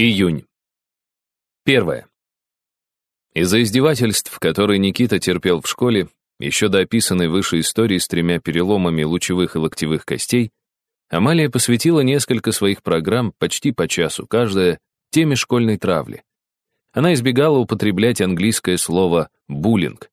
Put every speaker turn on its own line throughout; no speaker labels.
Июнь. Первое. Из-за издевательств, которые Никита терпел в школе, еще до описанной выше истории с тремя переломами лучевых и локтевых костей, Амалия посвятила несколько своих программ, почти по часу каждая, теме школьной травли. Она избегала употреблять английское слово «буллинг».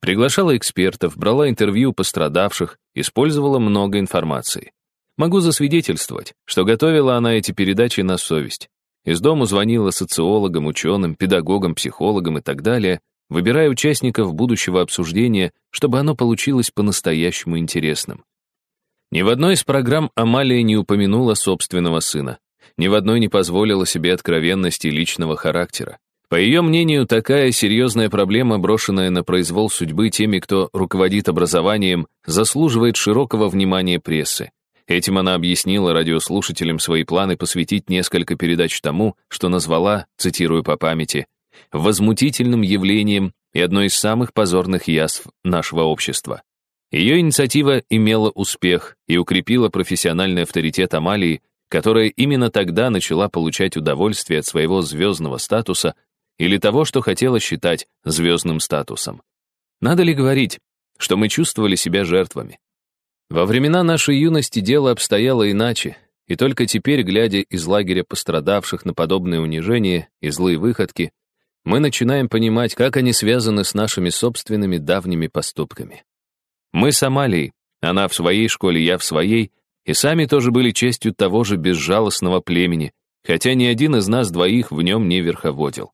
Приглашала экспертов, брала интервью пострадавших, использовала много информации. Могу засвидетельствовать, что готовила она эти передачи на совесть. Из дому звонила социологам, ученым, педагогам, психологам и так далее, выбирая участников будущего обсуждения, чтобы оно получилось по-настоящему интересным. Ни в одной из программ Амалия не упомянула собственного сына. Ни в одной не позволила себе откровенности личного характера. По ее мнению, такая серьезная проблема, брошенная на произвол судьбы теми, кто руководит образованием, заслуживает широкого внимания прессы. Этим она объяснила радиослушателям свои планы посвятить несколько передач тому, что назвала, цитирую по памяти, «возмутительным явлением и одной из самых позорных язв нашего общества». Ее инициатива имела успех и укрепила профессиональный авторитет Амалии, которая именно тогда начала получать удовольствие от своего звездного статуса или того, что хотела считать звездным статусом. Надо ли говорить, что мы чувствовали себя жертвами? Во времена нашей юности дело обстояло иначе, и только теперь, глядя из лагеря пострадавших на подобные унижения и злые выходки, мы начинаем понимать, как они связаны с нашими собственными давними поступками. Мы с Амалией, она в своей школе, я в своей, и сами тоже были частью того же безжалостного племени, хотя ни один из нас двоих в нем не верховодил.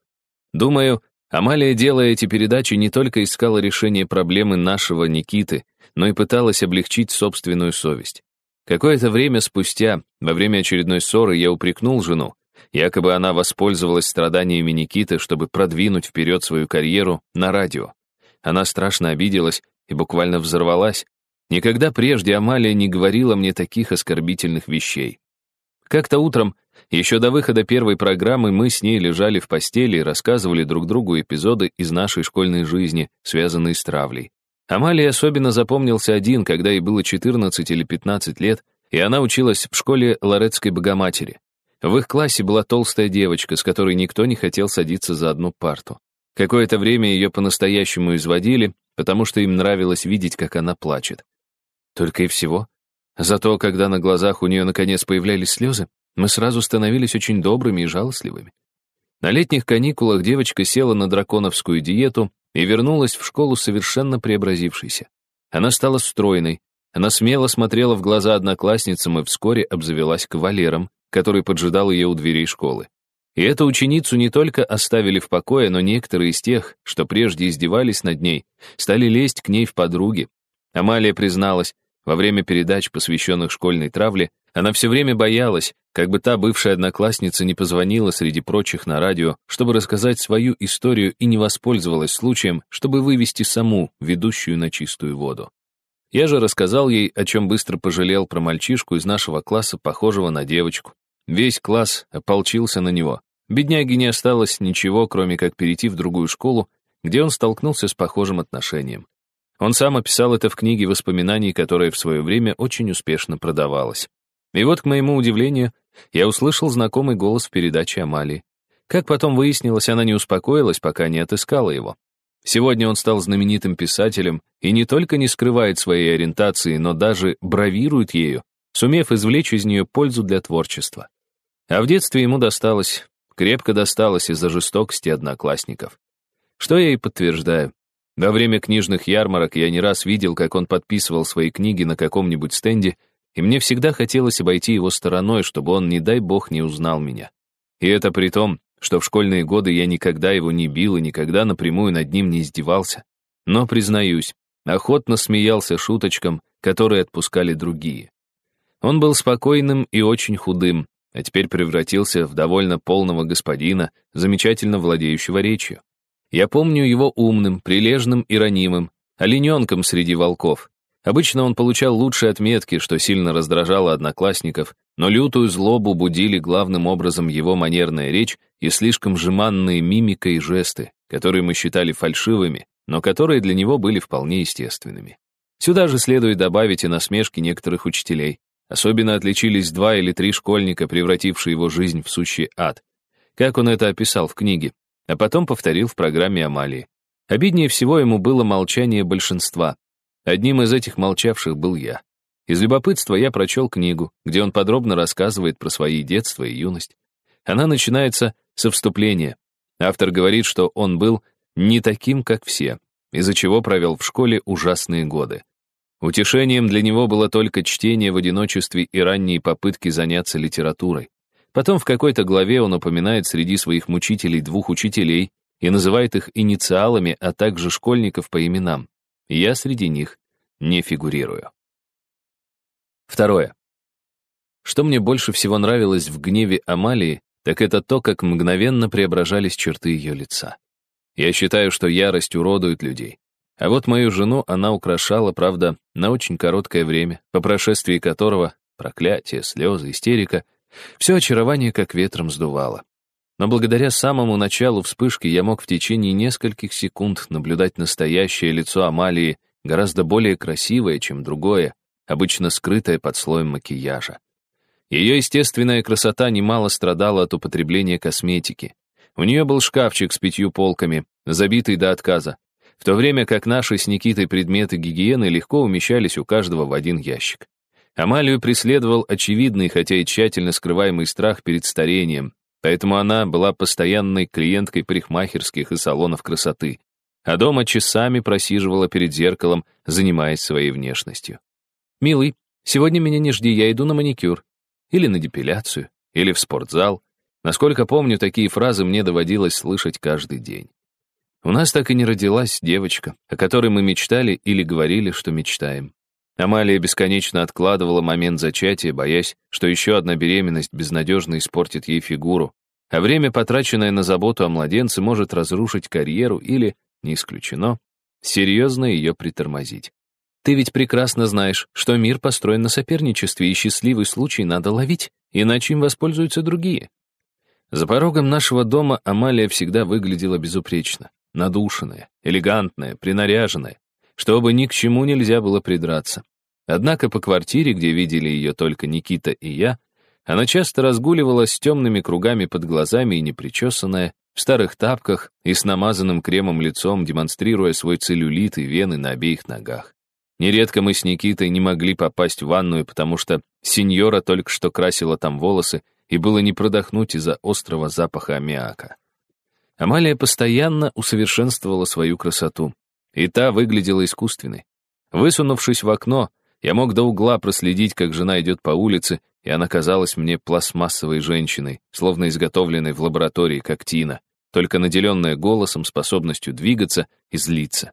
Думаю, Амалия, делая эти передачи, не только искала решение проблемы нашего Никиты, но и пыталась облегчить собственную совесть. Какое-то время спустя, во время очередной ссоры, я упрекнул жену. Якобы она воспользовалась страданиями Никиты, чтобы продвинуть вперед свою карьеру на радио. Она страшно обиделась и буквально взорвалась. Никогда прежде Амалия не говорила мне таких оскорбительных вещей. Как-то утром, еще до выхода первой программы, мы с ней лежали в постели и рассказывали друг другу эпизоды из нашей школьной жизни, связанные с травлей. Амалии особенно запомнился один, когда ей было 14 или 15 лет, и она училась в школе Лоретской Богоматери. В их классе была толстая девочка, с которой никто не хотел садиться за одну парту. Какое-то время ее по-настоящему изводили, потому что им нравилось видеть, как она плачет. Только и всего. Зато, когда на глазах у нее наконец появлялись слезы, мы сразу становились очень добрыми и жалостливыми. На летних каникулах девочка села на драконовскую диету и вернулась в школу совершенно преобразившейся. Она стала стройной, она смело смотрела в глаза одноклассницам и вскоре обзавелась кавалером, который поджидал ее у дверей школы. И эту ученицу не только оставили в покое, но некоторые из тех, что прежде издевались над ней, стали лезть к ней в подруги. Амалия призналась, во время передач, посвященных школьной травле, она все время боялась, как бы та бывшая одноклассница не позвонила среди прочих на радио, чтобы рассказать свою историю и не воспользовалась случаем, чтобы вывести саму, ведущую на чистую воду. Я же рассказал ей, о чем быстро пожалел про мальчишку из нашего класса, похожего на девочку. Весь класс ополчился на него. Бедняге не осталось ничего, кроме как перейти в другую школу, где он столкнулся с похожим отношением. Он сам описал это в книге воспоминаний, которая в свое время очень успешно продавалась. И вот, к моему удивлению, я услышал знакомый голос в передаче Амалии. Как потом выяснилось, она не успокоилась, пока не отыскала его. Сегодня он стал знаменитым писателем и не только не скрывает своей ориентации, но даже бравирует ею, сумев извлечь из нее пользу для творчества. А в детстве ему досталось, крепко досталось из-за жестокости одноклассников. Что я и подтверждаю. Во время книжных ярмарок я не раз видел, как он подписывал свои книги на каком-нибудь стенде и мне всегда хотелось обойти его стороной, чтобы он, не дай бог, не узнал меня. И это при том, что в школьные годы я никогда его не бил и никогда напрямую над ним не издевался. Но, признаюсь, охотно смеялся шуточкам, которые отпускали другие. Он был спокойным и очень худым, а теперь превратился в довольно полного господина, замечательно владеющего речью. Я помню его умным, прилежным и ранимым, олененком среди волков, Обычно он получал лучшие отметки, что сильно раздражало одноклассников, но лютую злобу будили главным образом его манерная речь и слишком жеманные мимика и жесты, которые мы считали фальшивыми, но которые для него были вполне естественными. Сюда же следует добавить и насмешки некоторых учителей. Особенно отличились два или три школьника, превратившие его жизнь в сущий ад. как он это описал в книге, а потом повторил в программе Амалии. Обиднее всего ему было молчание большинства. Одним из этих молчавших был я. Из любопытства я прочел книгу, где он подробно рассказывает про свои детство и юность. Она начинается со вступления. Автор говорит, что он был не таким, как все, из-за чего провел в школе ужасные годы. Утешением для него было только чтение в одиночестве и ранние попытки заняться литературой. Потом в какой-то главе он упоминает среди своих мучителей двух учителей и называет их инициалами, а также школьников по именам. Я среди них не фигурирую. Второе. Что мне больше всего нравилось в гневе Амалии, так это то, как мгновенно преображались черты ее лица. Я считаю, что ярость уродует людей. А вот мою жену она украшала, правда, на очень короткое время, по прошествии которого проклятие, слезы, истерика, все очарование как ветром сдувало. Но благодаря самому началу вспышки я мог в течение нескольких секунд наблюдать настоящее лицо Амалии, гораздо более красивое, чем другое, обычно скрытое под слоем макияжа. Ее естественная красота немало страдала от употребления косметики. У нее был шкафчик с пятью полками, забитый до отказа, в то время как наши с Никитой предметы гигиены легко умещались у каждого в один ящик. Амалию преследовал очевидный, хотя и тщательно скрываемый страх перед старением, поэтому она была постоянной клиенткой парикмахерских и салонов красоты, а дома часами просиживала перед зеркалом, занимаясь своей внешностью. «Милый, сегодня меня не жди, я иду на маникюр. Или на депиляцию, или в спортзал. Насколько помню, такие фразы мне доводилось слышать каждый день. У нас так и не родилась девочка, о которой мы мечтали или говорили, что мечтаем. Амалия бесконечно откладывала момент зачатия, боясь, что еще одна беременность безнадежно испортит ей фигуру, а время, потраченное на заботу о младенце, может разрушить карьеру или, не исключено, серьезно ее притормозить. Ты ведь прекрасно знаешь, что мир построен на соперничестве, и счастливый случай надо ловить, иначе им воспользуются другие. За порогом нашего дома Амалия всегда выглядела безупречно, надушенная, элегантная, принаряженная чтобы ни к чему нельзя было придраться. Однако по квартире, где видели ее только Никита и я, она часто разгуливала с темными кругами под глазами и непричесанная, в старых тапках и с намазанным кремом лицом, демонстрируя свой целлюлит и вены на обеих ногах. Нередко мы с Никитой не могли попасть в ванную, потому что сеньора только что красила там волосы, и было не продохнуть из-за острого запаха аммиака. Амалия постоянно усовершенствовала свою красоту и та выглядела искусственной. Высунувшись в окно, я мог до угла проследить, как жена идет по улице, и она казалась мне пластмассовой женщиной, словно изготовленной в лаборатории, как Тина, только наделенная голосом, способностью двигаться и злиться.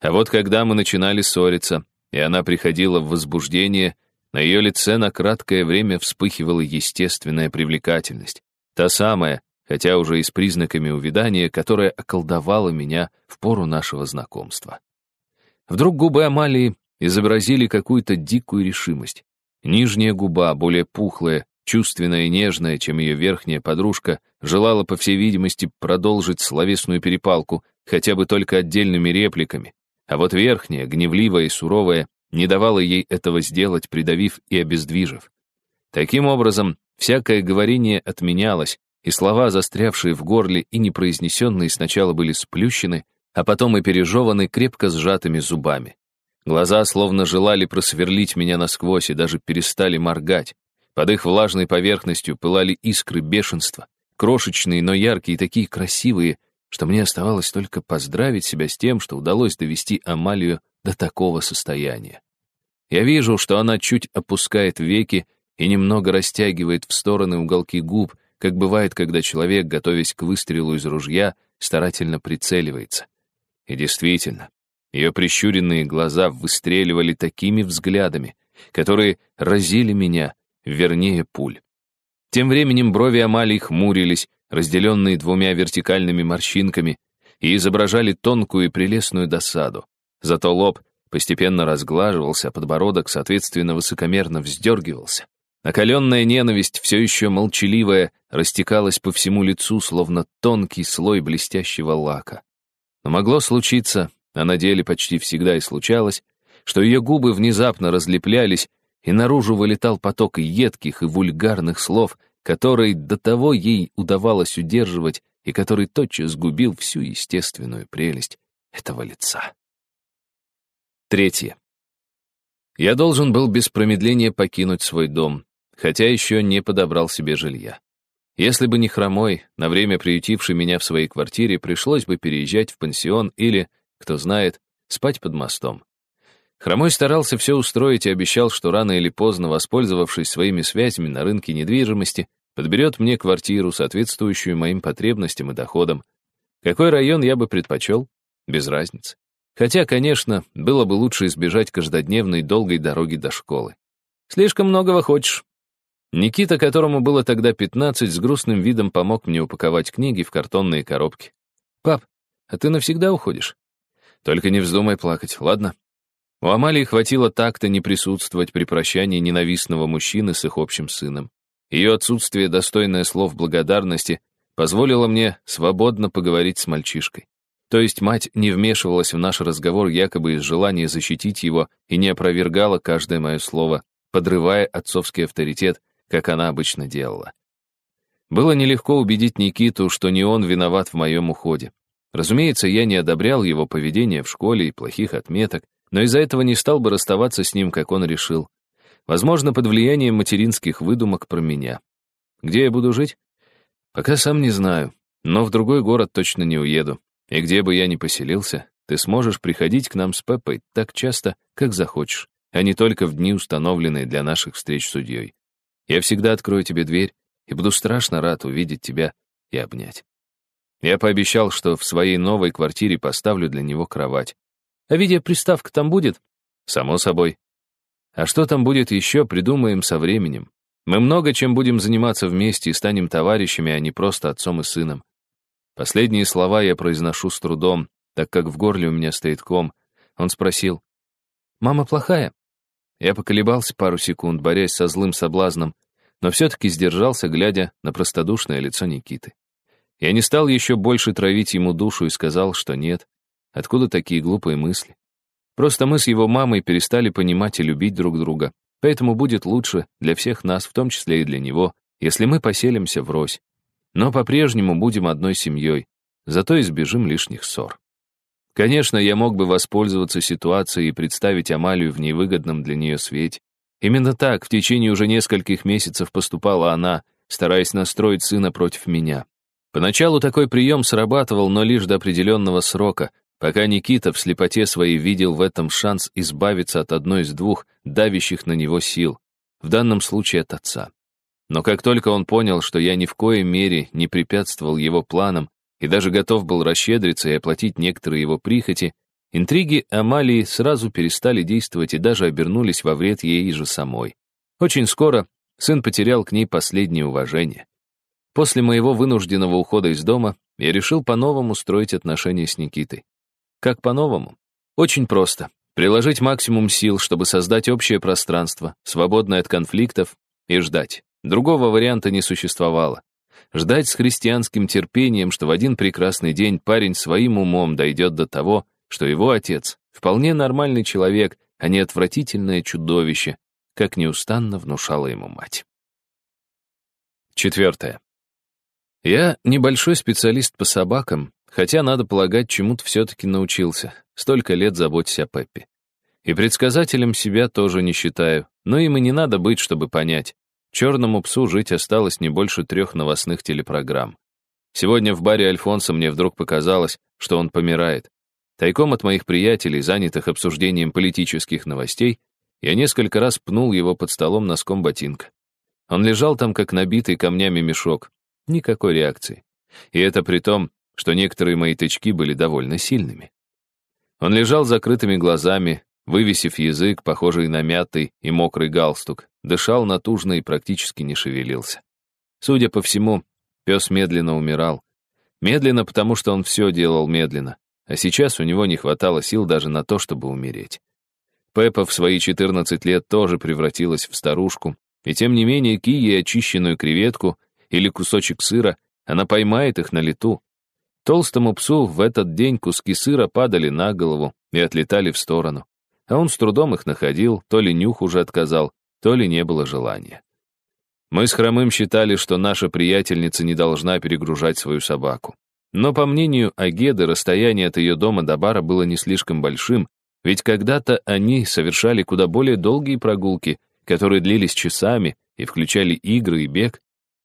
А вот когда мы начинали ссориться, и она приходила в возбуждение, на ее лице на краткое время вспыхивала естественная привлекательность. Та самая, хотя уже и с признаками увядания, которое околдовало меня в пору нашего знакомства. Вдруг губы Амалии изобразили какую-то дикую решимость. Нижняя губа, более пухлая, чувственная и нежная, чем ее верхняя подружка, желала, по всей видимости, продолжить словесную перепалку, хотя бы только отдельными репликами, а вот верхняя, гневливая и суровая, не давала ей этого сделать, придавив и обездвижив. Таким образом, всякое говорение отменялось, и слова, застрявшие в горле и непроизнесенные, сначала были сплющены, а потом и пережеваны крепко сжатыми зубами. Глаза словно желали просверлить меня насквозь и даже перестали моргать. Под их влажной поверхностью пылали искры бешенства, крошечные, но яркие и такие красивые, что мне оставалось только поздравить себя с тем, что удалось довести Амалию до такого состояния. Я вижу, что она чуть опускает веки и немного растягивает в стороны уголки губ, как бывает, когда человек, готовясь к выстрелу из ружья, старательно прицеливается. И действительно, ее прищуренные глаза выстреливали такими взглядами, которые разили меня, вернее, пуль. Тем временем брови Амалии хмурились, разделенные двумя вертикальными морщинками, и изображали тонкую и прелестную досаду. Зато лоб постепенно разглаживался, а подбородок, соответственно, высокомерно вздергивался. Накаленная ненависть, все еще молчаливая, растекалась по всему лицу, словно тонкий слой блестящего лака. Но могло случиться, а на деле почти всегда и случалось, что ее губы внезапно разлеплялись, и наружу вылетал поток едких и вульгарных слов, который до того ей удавалось удерживать и который тотчас сгубил всю естественную прелесть этого лица. Третье. Я должен был без промедления покинуть свой дом, хотя еще не подобрал себе жилья. Если бы не хромой, на время приютивший меня в своей квартире, пришлось бы переезжать в пансион или, кто знает, спать под мостом. Хромой старался все устроить и обещал, что рано или поздно, воспользовавшись своими связями на рынке недвижимости, подберет мне квартиру, соответствующую моим потребностям и доходам. Какой район я бы предпочел? Без разницы. Хотя, конечно, было бы лучше избежать каждодневной долгой дороги до школы. Слишком многого хочешь. Никита, которому было тогда 15, с грустным видом помог мне упаковать книги в картонные коробки. «Пап, а ты навсегда уходишь?» «Только не вздумай плакать, ладно?» У Амалии хватило так-то не присутствовать при прощании ненавистного мужчины с их общим сыном. Ее отсутствие, достойное слов благодарности, позволило мне свободно поговорить с мальчишкой. То есть мать не вмешивалась в наш разговор якобы из желания защитить его и не опровергала каждое мое слово, подрывая отцовский авторитет, как она обычно делала. Было нелегко убедить Никиту, что не он виноват в моем уходе. Разумеется, я не одобрял его поведение в школе и плохих отметок, но из-за этого не стал бы расставаться с ним, как он решил. Возможно, под влиянием материнских выдумок про меня. Где я буду жить? Пока сам не знаю, но в другой город точно не уеду. И где бы я ни поселился, ты сможешь приходить к нам с Пеппой так часто, как захочешь, а не только в дни, установленные для наших встреч с судьей. Я всегда открою тебе дверь и буду страшно рад увидеть тебя и обнять. Я пообещал, что в своей новой квартире поставлю для него кровать. А видеоприставка там будет? Само собой. А что там будет еще, придумаем со временем. Мы много чем будем заниматься вместе и станем товарищами, а не просто отцом и сыном. Последние слова я произношу с трудом, так как в горле у меня стоит ком. Он спросил, «Мама плохая?» Я поколебался пару секунд, борясь со злым соблазном, но все-таки сдержался, глядя на простодушное лицо Никиты. Я не стал еще больше травить ему душу и сказал, что нет. Откуда такие глупые мысли? Просто мы с его мамой перестали понимать и любить друг друга, поэтому будет лучше для всех нас, в том числе и для него, если мы поселимся врозь. Но по-прежнему будем одной семьей, зато избежим лишних ссор. Конечно, я мог бы воспользоваться ситуацией и представить Амалию в невыгодном для нее свете. Именно так в течение уже нескольких месяцев поступала она, стараясь настроить сына против меня. Поначалу такой прием срабатывал, но лишь до определенного срока, пока Никита в слепоте своей видел в этом шанс избавиться от одной из двух давящих на него сил, в данном случае от отца. Но как только он понял, что я ни в коей мере не препятствовал его планам и даже готов был расщедриться и оплатить некоторые его прихоти, интриги Амалии сразу перестали действовать и даже обернулись во вред ей же самой. Очень скоро сын потерял к ней последнее уважение. После моего вынужденного ухода из дома я решил по-новому строить отношения с Никитой. Как по-новому? Очень просто. Приложить максимум сил, чтобы создать общее пространство, свободное от конфликтов, и ждать. Другого варианта не существовало. Ждать с христианским терпением, что в один прекрасный день парень своим умом дойдет до того, что его отец — вполне нормальный человек, а не отвратительное чудовище, как неустанно внушала ему мать. Четвертое. Я небольшой специалист по собакам, хотя, надо полагать, чему-то все-таки научился. Столько лет заботься о Пеппе. И предсказателем себя тоже не считаю, но им и не надо быть, чтобы понять. Черному псу жить осталось не больше трех новостных телепрограмм. Сегодня в баре Альфонса мне вдруг показалось, что он помирает. Тайком от моих приятелей, занятых обсуждением политических новостей, я несколько раз пнул его под столом носком ботинка. Он лежал там, как набитый камнями мешок. Никакой реакции. И это при том, что некоторые мои тычки были довольно сильными. Он лежал закрытыми глазами, вывесив язык, похожий на мятый и мокрый галстук, дышал натужно и практически не шевелился. Судя по всему, пес медленно умирал. Медленно, потому что он все делал медленно, а сейчас у него не хватало сил даже на то, чтобы умереть. Пеппа в свои 14 лет тоже превратилась в старушку, и тем не менее ки ей очищенную креветку или кусочек сыра, она поймает их на лету. Толстому псу в этот день куски сыра падали на голову и отлетали в сторону а он с трудом их находил, то ли нюх уже отказал, то ли не было желания. Мы с Хромым считали, что наша приятельница не должна перегружать свою собаку. Но, по мнению Агеды, расстояние от ее дома до бара было не слишком большим, ведь когда-то они совершали куда более долгие прогулки, которые длились часами и включали игры и бег,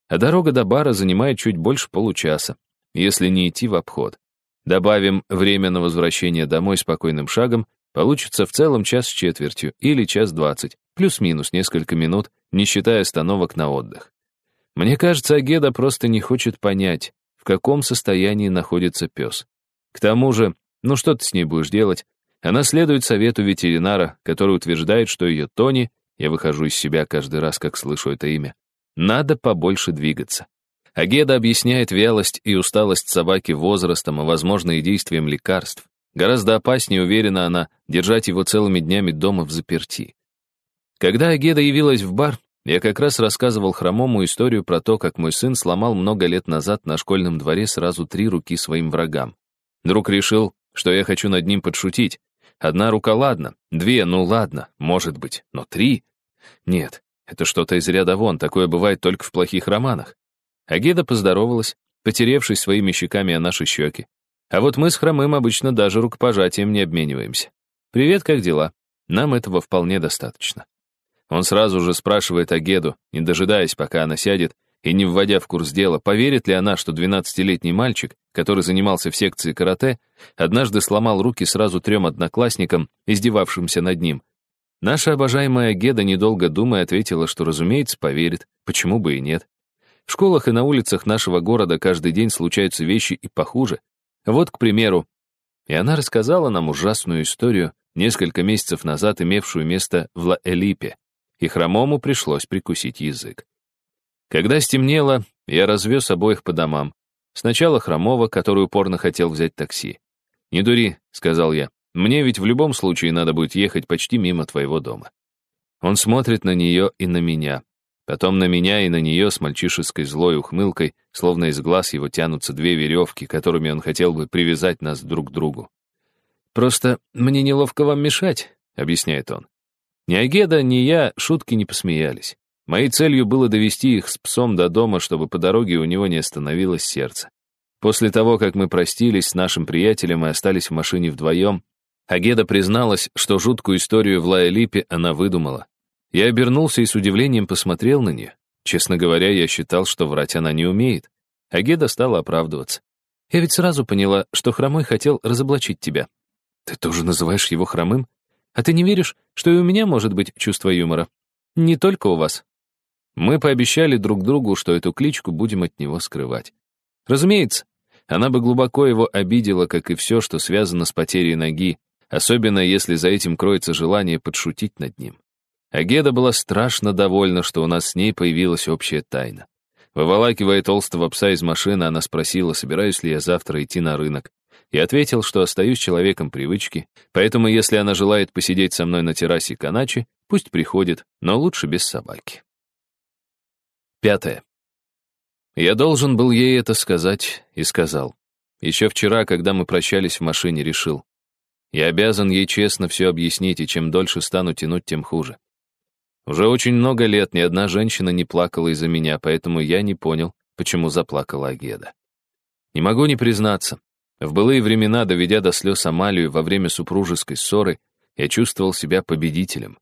а дорога до бара занимает чуть больше получаса, если не идти в обход. Добавим время на возвращение домой спокойным шагом, получится в целом час с четвертью или час двадцать, плюс-минус несколько минут, не считая остановок на отдых. Мне кажется, Агеда просто не хочет понять, в каком состоянии находится пес. К тому же, ну что ты с ней будешь делать? Она следует совету ветеринара, который утверждает, что ее Тони, я выхожу из себя каждый раз, как слышу это имя, надо побольше двигаться. Агеда объясняет вялость и усталость собаки возрастом и, возможно, и действием лекарств. Гораздо опаснее, уверена она, держать его целыми днями дома в заперти. Когда Агеда явилась в бар, я как раз рассказывал Хромому историю про то, как мой сын сломал много лет назад на школьном дворе сразу три руки своим врагам. Друг решил, что я хочу над ним подшутить. Одна рука ладно, две, ну ладно, может быть, но три? Нет, это что-то из ряда вон, такое бывает только в плохих романах. Агеда поздоровалась, потеревшись своими щеками о наши щеки. А вот мы с Хромым обычно даже рукопожатием не обмениваемся. «Привет, как дела?» Нам этого вполне достаточно. Он сразу же спрашивает Агеду, не дожидаясь, пока она сядет, и не вводя в курс дела, поверит ли она, что 12-летний мальчик, который занимался в секции карате, однажды сломал руки сразу трем одноклассникам, издевавшимся над ним. Наша обожаемая Геда, недолго думая, ответила, что, разумеется, поверит, почему бы и нет. В школах и на улицах нашего города каждый день случаются вещи и похуже. Вот, к примеру, и она рассказала нам ужасную историю, несколько месяцев назад имевшую место в Ла-Элипе и хромому пришлось прикусить язык. Когда стемнело, я развез обоих по домам. Сначала хромого, который упорно хотел взять такси. «Не дури», — сказал я, — «мне ведь в любом случае надо будет ехать почти мимо твоего дома». Он смотрит на нее и на меня, потом на меня и на нее с мальчишеской злой ухмылкой, словно из глаз его тянутся две веревки, которыми он хотел бы привязать нас друг к другу. «Просто мне неловко вам мешать», — объясняет он. Ни Агеда, ни я шутки не посмеялись. Моей целью было довести их с псом до дома, чтобы по дороге у него не остановилось сердце. После того, как мы простились с нашим приятелем и остались в машине вдвоем, Агеда призналась, что жуткую историю в Лаэлипе она выдумала. Я обернулся и с удивлением посмотрел на нее. Честно говоря, я считал, что врать она не умеет. Агеда стала оправдываться. Я ведь сразу поняла, что Хромой хотел разоблачить тебя. Ты тоже называешь его Хромым? А ты не веришь, что и у меня может быть чувство юмора? Не только у вас. Мы пообещали друг другу, что эту кличку будем от него скрывать. Разумеется, она бы глубоко его обидела, как и все, что связано с потерей ноги, особенно если за этим кроется желание подшутить над ним. Агеда была страшно довольна, что у нас с ней появилась общая тайна. Выволакивая толстого пса из машины, она спросила, собираюсь ли я завтра идти на рынок. Я ответил, что остаюсь человеком привычки, поэтому если она желает посидеть со мной на террасе Каначи, пусть приходит, но лучше без собаки. Пятое. Я должен был ей это сказать и сказал. Еще вчера, когда мы прощались в машине, решил. Я обязан ей честно все объяснить, и чем дольше стану тянуть, тем хуже. Уже очень много лет ни одна женщина не плакала из-за меня, поэтому я не понял, почему заплакала Агеда. Не могу не признаться, в былые времена, доведя до слез Амалию во время супружеской ссоры, я чувствовал себя победителем.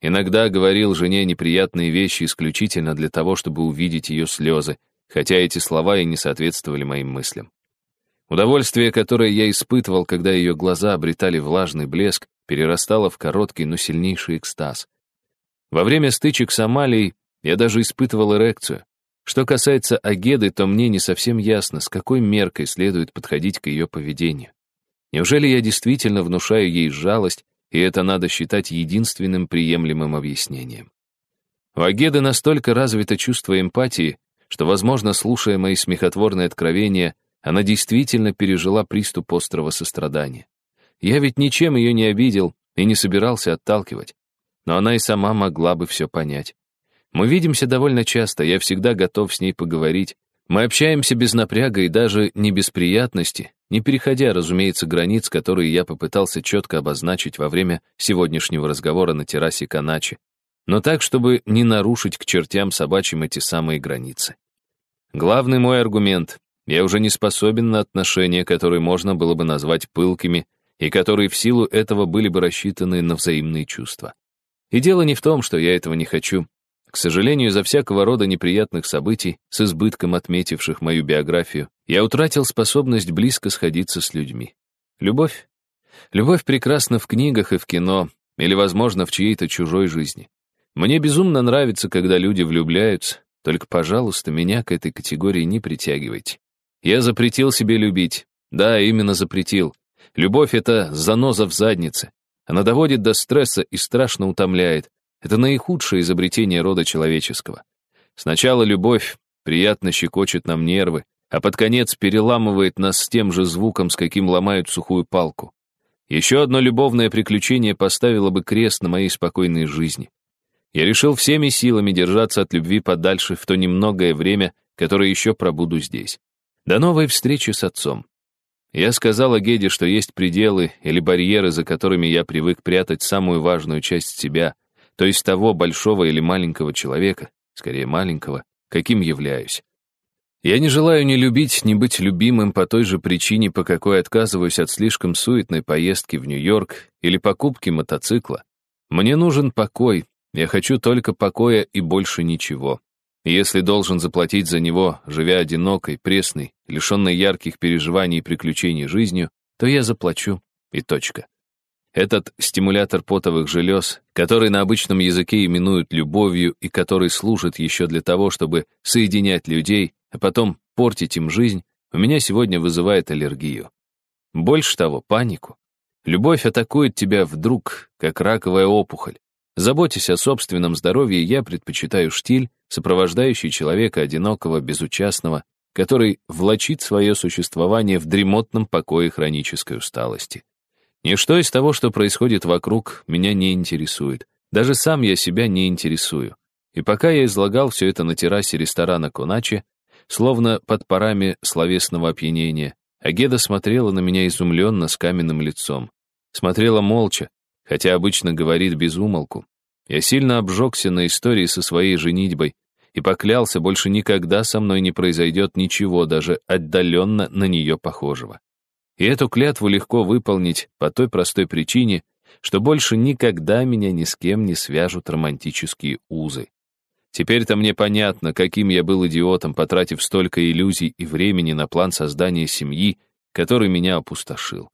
Иногда говорил жене неприятные вещи исключительно для того, чтобы увидеть ее слезы, хотя эти слова и не соответствовали моим мыслям. Удовольствие, которое я испытывал, когда ее глаза обретали влажный блеск, перерастало в короткий, но сильнейший экстаз. Во время стычек с Амалией я даже испытывал эрекцию. Что касается Агеды, то мне не совсем ясно, с какой меркой следует подходить к ее поведению. Неужели я действительно внушаю ей жалость, и это надо считать единственным приемлемым объяснением? У Агеды настолько развито чувство эмпатии, что, возможно, слушая мои смехотворные откровения, она действительно пережила приступ острого сострадания. Я ведь ничем ее не обидел и не собирался отталкивать. Но она и сама могла бы все понять. Мы видимся довольно часто, я всегда готов с ней поговорить. Мы общаемся без напряга и даже не без приятности, не переходя, разумеется, границ, которые я попытался четко обозначить во время сегодняшнего разговора на террасе Каначи. но так, чтобы не нарушить к чертям собачьим эти самые границы. Главный мой аргумент — я уже не способен на отношения, которые можно было бы назвать пылкими, и которые в силу этого были бы рассчитаны на взаимные чувства. И дело не в том, что я этого не хочу. К сожалению, из-за всякого рода неприятных событий, с избытком отметивших мою биографию, я утратил способность близко сходиться с людьми. Любовь? Любовь прекрасна в книгах и в кино, или, возможно, в чьей-то чужой жизни. Мне безумно нравится, когда люди влюбляются, только, пожалуйста, меня к этой категории не притягивайте. Я запретил себе любить. Да, именно запретил. Любовь — это заноза в заднице. Она доводит до стресса и страшно утомляет. Это наихудшее изобретение рода человеческого. Сначала любовь приятно щекочет нам нервы, а под конец переламывает нас с тем же звуком, с каким ломают сухую палку. Еще одно любовное приключение поставило бы крест на моей спокойной жизни. Я решил всеми силами держаться от любви подальше в то немногое время, которое еще пробуду здесь. До новой встречи с отцом. Я сказал Геде, что есть пределы или барьеры, за которыми я привык прятать самую важную часть себя, то есть того большого или маленького человека, скорее маленького, каким являюсь. Я не желаю ни любить, ни быть любимым по той же причине, по какой отказываюсь от слишком суетной поездки в Нью-Йорк или покупки мотоцикла. Мне нужен покой, я хочу только покоя и больше ничего. И если должен заплатить за него, живя одинокой, пресной, лишенной ярких переживаний и приключений жизнью, то я заплачу, и точка. Этот стимулятор потовых желез, который на обычном языке именуют любовью и который служит еще для того, чтобы соединять людей, а потом портить им жизнь, у меня сегодня вызывает аллергию. Больше того, панику. Любовь атакует тебя вдруг, как раковая опухоль. Заботясь о собственном здоровье, я предпочитаю штиль, сопровождающий человека одинокого, безучастного, который влачит свое существование в дремотном покое хронической усталости. Ничто из того, что происходит вокруг, меня не интересует. Даже сам я себя не интересую. И пока я излагал все это на террасе ресторана Коначи, словно под парами словесного опьянения, Агеда смотрела на меня изумленно с каменным лицом. Смотрела молча, хотя обычно говорит без умолку. Я сильно обжегся на истории со своей женитьбой и поклялся, больше никогда со мной не произойдет ничего даже отдаленно на нее похожего. И эту клятву легко выполнить по той простой причине, что больше никогда меня ни с кем не свяжут романтические узы. Теперь-то мне понятно, каким я был идиотом, потратив столько иллюзий и времени на план создания семьи, который меня опустошил.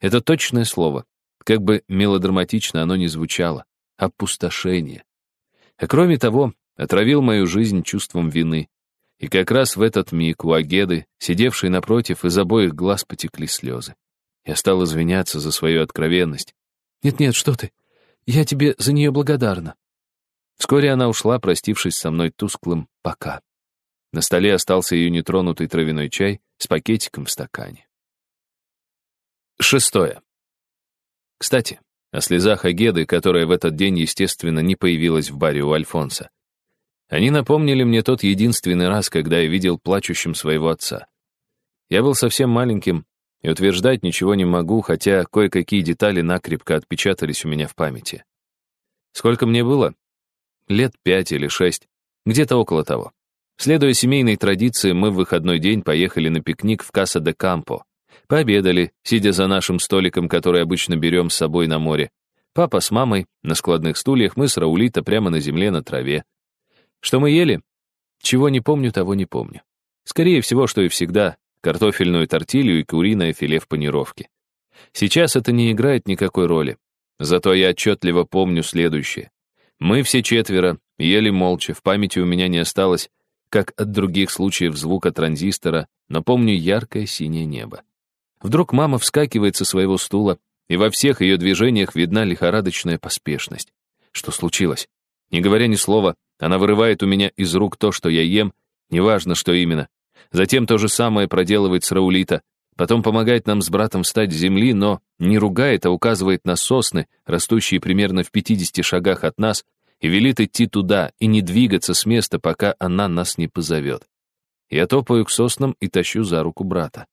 Это точное слово, как бы мелодраматично оно ни звучало, опустошение. А кроме того, отравил мою жизнь чувством вины. И как раз в этот миг у Агеды, сидевшей напротив, из обоих глаз потекли слезы. Я стал извиняться за свою откровенность. «Нет-нет, что ты? Я тебе за нее благодарна». Вскоре она ушла, простившись со мной тусклым «пока». На столе остался ее нетронутый травяной чай с пакетиком в стакане. Шестое. Кстати, о слезах Агеды, которая в этот день, естественно, не появилась в баре у Альфонса. Они напомнили мне тот единственный раз, когда я видел плачущим своего отца. Я был совсем маленьким и утверждать ничего не могу, хотя кое-какие детали накрепко отпечатались у меня в памяти. Сколько мне было? Лет пять или шесть, где-то около того. Следуя семейной традиции, мы в выходной день поехали на пикник в Каса де Кампо, Пообедали, сидя за нашим столиком, который обычно берем с собой на море. Папа с мамой на складных стульях, мы с Раулита прямо на земле на траве. Что мы ели? Чего не помню, того не помню. Скорее всего, что и всегда, картофельную тортилью и куриное филе в панировке. Сейчас это не играет никакой роли. Зато я отчетливо помню следующее. Мы все четверо ели молча, в памяти у меня не осталось, как от других случаев звука транзистора, но помню яркое синее небо. Вдруг мама вскакивает со своего стула, и во всех ее движениях видна лихорадочная поспешность. Что случилось? Не говоря ни слова, она вырывает у меня из рук то, что я ем, неважно, что именно. Затем то же самое проделывает с Раулита, потом помогает нам с братом встать с земли, но не ругает, а указывает на сосны, растущие примерно в 50 шагах от нас, и велит идти туда и не двигаться с места, пока она нас не позовет. Я топаю к соснам и тащу за руку брата.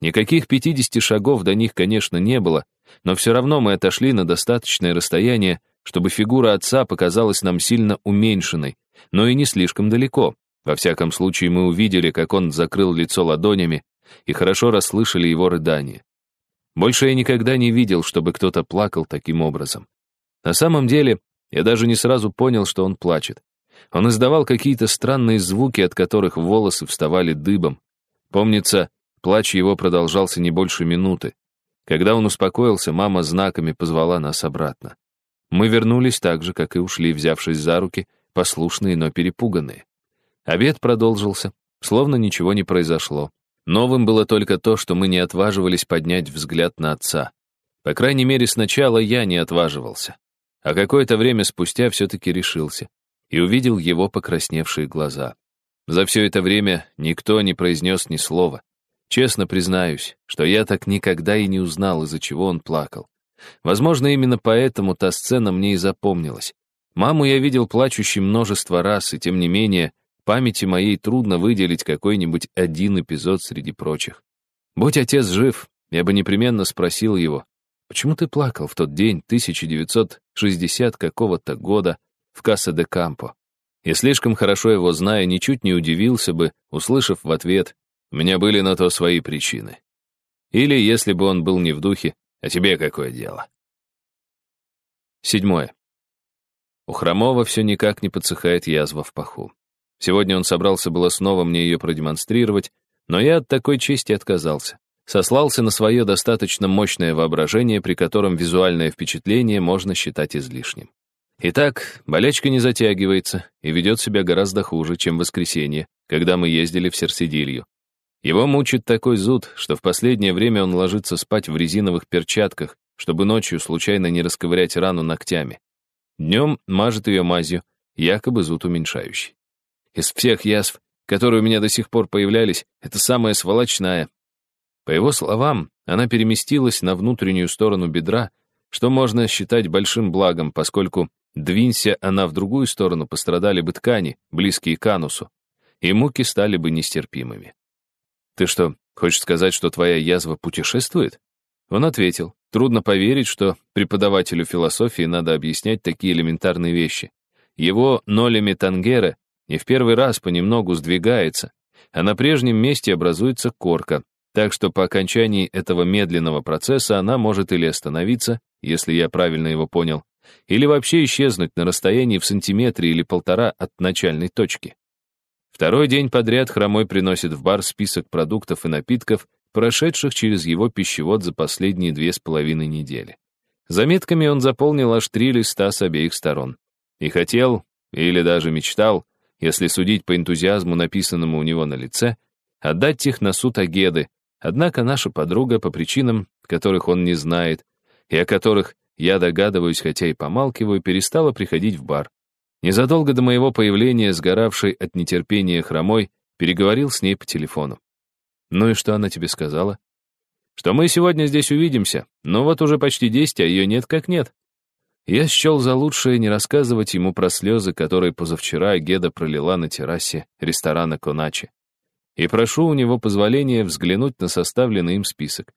Никаких 50 шагов до них, конечно, не было, но все равно мы отошли на достаточное расстояние, чтобы фигура отца показалась нам сильно уменьшенной, но и не слишком далеко. Во всяком случае, мы увидели, как он закрыл лицо ладонями, и хорошо расслышали его рыдание. Больше я никогда не видел, чтобы кто-то плакал таким образом. На самом деле, я даже не сразу понял, что он плачет. Он издавал какие-то странные звуки, от которых волосы вставали дыбом. Помнится, плач его продолжался не больше минуты. Когда он успокоился, мама знаками позвала нас обратно. Мы вернулись так же, как и ушли, взявшись за руки, послушные, но перепуганные. Обед продолжился, словно ничего не произошло. Новым было только то, что мы не отваживались поднять взгляд на отца. По крайней мере, сначала я не отваживался. А какое-то время спустя все-таки решился и увидел его покрасневшие глаза. За все это время никто не произнес ни слова. Честно признаюсь, что я так никогда и не узнал, из-за чего он плакал. Возможно, именно поэтому та сцена мне и запомнилась. Маму я видел плачущей множество раз, и тем не менее, памяти моей трудно выделить какой-нибудь один эпизод среди прочих. Будь отец жив, я бы непременно спросил его, почему ты плакал в тот день 1960 какого-то года в Касса де Кампо? И слишком хорошо его зная, ничуть не удивился бы, услышав в ответ, у меня были на то свои причины. Или, если бы он был не в духе, а тебе какое дело? Седьмое. У Хромова все никак не подсыхает язва в паху. Сегодня он собрался было снова мне ее продемонстрировать, но я от такой чести отказался. Сослался на свое достаточно мощное воображение, при котором визуальное впечатление можно считать излишним. Итак, болячка не затягивается и ведет себя гораздо хуже, чем в воскресенье, когда мы ездили в Серсидилью. Его мучит такой зуд, что в последнее время он ложится спать в резиновых перчатках, чтобы ночью случайно не расковырять рану ногтями. Днем мажет ее мазью, якобы зуд уменьшающий. Из всех язв, которые у меня до сих пор появлялись, это самая сволочная. По его словам, она переместилась на внутреннюю сторону бедра, что можно считать большим благом, поскольку, двинься она в другую сторону, пострадали бы ткани, близкие к анусу, и муки стали бы нестерпимыми. «Ты что, хочешь сказать, что твоя язва путешествует?» Он ответил, трудно поверить, что преподавателю философии надо объяснять такие элементарные вещи. Его нолями тангера не в первый раз понемногу сдвигается, а на прежнем месте образуется корка, так что по окончании этого медленного процесса она может или остановиться, если я правильно его понял, или вообще исчезнуть на расстоянии в сантиметре или полтора от начальной точки. Второй день подряд Хромой приносит в бар список продуктов и напитков, прошедших через его пищевод за последние две с половиной недели. Заметками он заполнил аж три листа с обеих сторон. И хотел, или даже мечтал, если судить по энтузиазму, написанному у него на лице, отдать их на суд Агеды, однако наша подруга, по причинам, которых он не знает, и о которых я догадываюсь, хотя и помалкиваю, перестала приходить в бар. Незадолго до моего появления, сгоравший от нетерпения хромой, переговорил с ней по телефону. «Ну и что она тебе сказала?» «Что мы сегодня здесь увидимся, но вот уже почти десять, а ее нет как нет». Я счел за лучшее не рассказывать ему про слезы, которые позавчера Геда пролила на террасе ресторана Коначи. И прошу у него позволения взглянуть на составленный им список.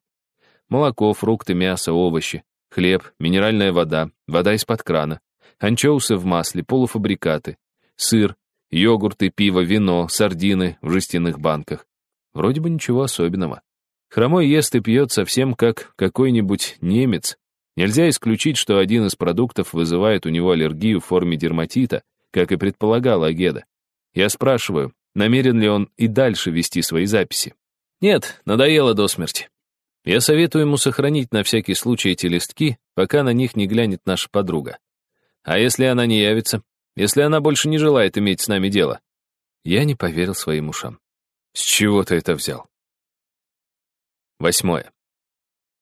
Молоко, фрукты, мясо, овощи, хлеб, минеральная вода, вода из-под крана, анчоусы в масле, полуфабрикаты, сыр, йогурты, пиво, вино, сардины в жестяных банках. Вроде бы ничего особенного. Хромой ест и пьет совсем как какой-нибудь немец. Нельзя исключить, что один из продуктов вызывает у него аллергию в форме дерматита, как и предполагала Агеда. Я спрашиваю, намерен ли он и дальше вести свои записи. Нет, надоело до смерти. Я советую ему сохранить на всякий случай эти листки, пока на них не глянет наша подруга. А если она не явится? Если она больше не желает иметь с нами дело? Я не поверил своим ушам. С чего ты это взял? Восьмое.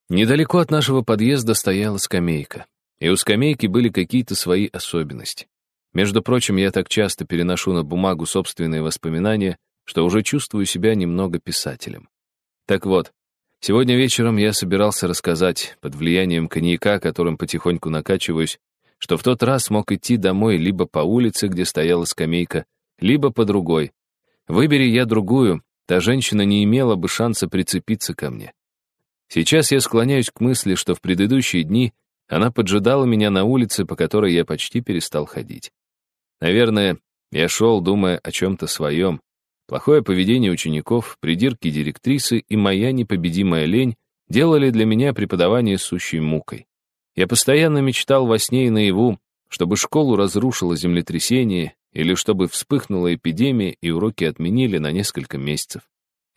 Недалеко от нашего подъезда стояла скамейка. И у скамейки были какие-то свои особенности. Между прочим, я так часто переношу на бумагу собственные воспоминания, что уже чувствую себя немного писателем. Так вот, сегодня вечером я собирался рассказать, под влиянием коньяка, которым потихоньку накачиваюсь, что в тот раз мог идти домой либо по улице, где стояла скамейка, либо по другой. Выбери я другую, та женщина не имела бы шанса прицепиться ко мне. Сейчас я склоняюсь к мысли, что в предыдущие дни Она поджидала меня на улице, по которой я почти перестал ходить. Наверное, я шел, думая о чем-то своем. Плохое поведение учеников, придирки директрисы и моя непобедимая лень делали для меня преподавание сущей мукой. Я постоянно мечтал во сне и наяву, чтобы школу разрушило землетрясение или чтобы вспыхнула эпидемия и уроки отменили на несколько месяцев.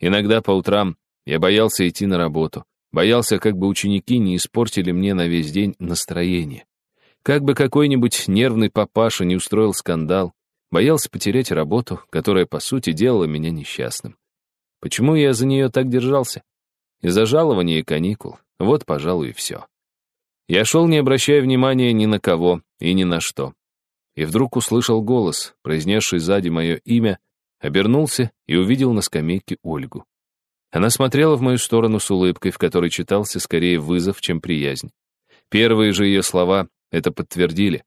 Иногда по утрам я боялся идти на работу, боялся, как бы ученики не испортили мне на весь день настроение. Как бы какой-нибудь нервный папаша не устроил скандал, боялся потерять работу, которая, по сути, делала меня несчастным. Почему я за нее так держался? Из-за жалования и каникул. Вот, пожалуй, и все. Я шел, не обращая внимания ни на кого и ни на что. И вдруг услышал голос, произнесший сзади мое имя, обернулся и увидел на скамейке Ольгу. Она смотрела в мою сторону с улыбкой, в которой читался скорее вызов, чем приязнь. Первые же ее слова это подтвердили.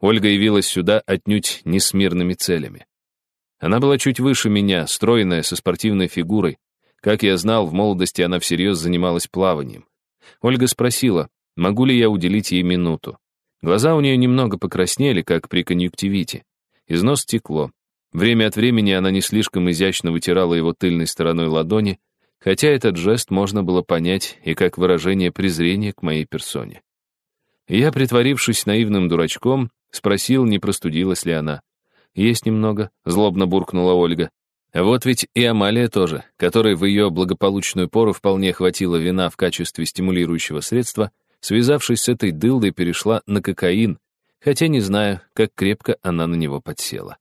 Ольга явилась сюда отнюдь не с мирными целями. Она была чуть выше меня, стройная, со спортивной фигурой. Как я знал, в молодости она всерьез занималась плаванием. Ольга спросила, могу ли я уделить ей минуту. Глаза у нее немного покраснели, как при конъюнктивите. Из нос текло. Время от времени она не слишком изящно вытирала его тыльной стороной ладони, хотя этот жест можно было понять и как выражение презрения к моей персоне. Я, притворившись наивным дурачком, спросил, не простудилась ли она. «Есть немного», — злобно буркнула Ольга. Вот ведь и Амалия тоже, которой в ее благополучную пору вполне хватило вина в качестве стимулирующего средства, связавшись с этой дылдой, перешла на кокаин, хотя не знаю, как крепко она на него подсела.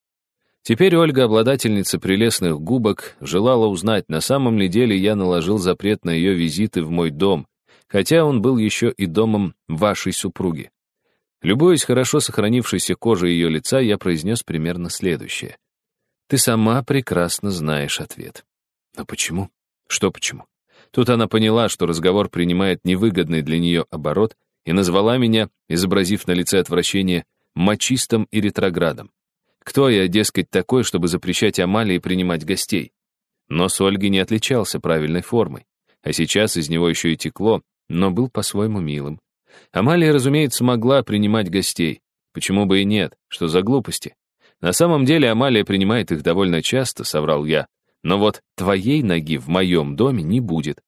Теперь Ольга, обладательница прелестных губок, желала узнать, на самом ли деле я наложил запрет на ее визиты в мой дом, хотя он был еще и домом вашей супруги. Любуясь хорошо сохранившейся кожей ее лица, я произнес примерно следующее. Ты сама прекрасно знаешь ответ. Но почему? Что почему? Тут она поняла, что разговор принимает невыгодный для нее оборот и назвала меня, изобразив на лице отвращение, мачистом и ретроградом. Кто я, дескать, такой, чтобы запрещать Амалии принимать гостей? Но с Ольгой не отличался правильной формой. А сейчас из него еще и текло, но был по-своему милым. Амалия, разумеется, могла принимать гостей. Почему бы и нет? Что за глупости? На самом деле Амалия принимает их довольно часто, соврал я. Но вот твоей ноги в моем доме не будет.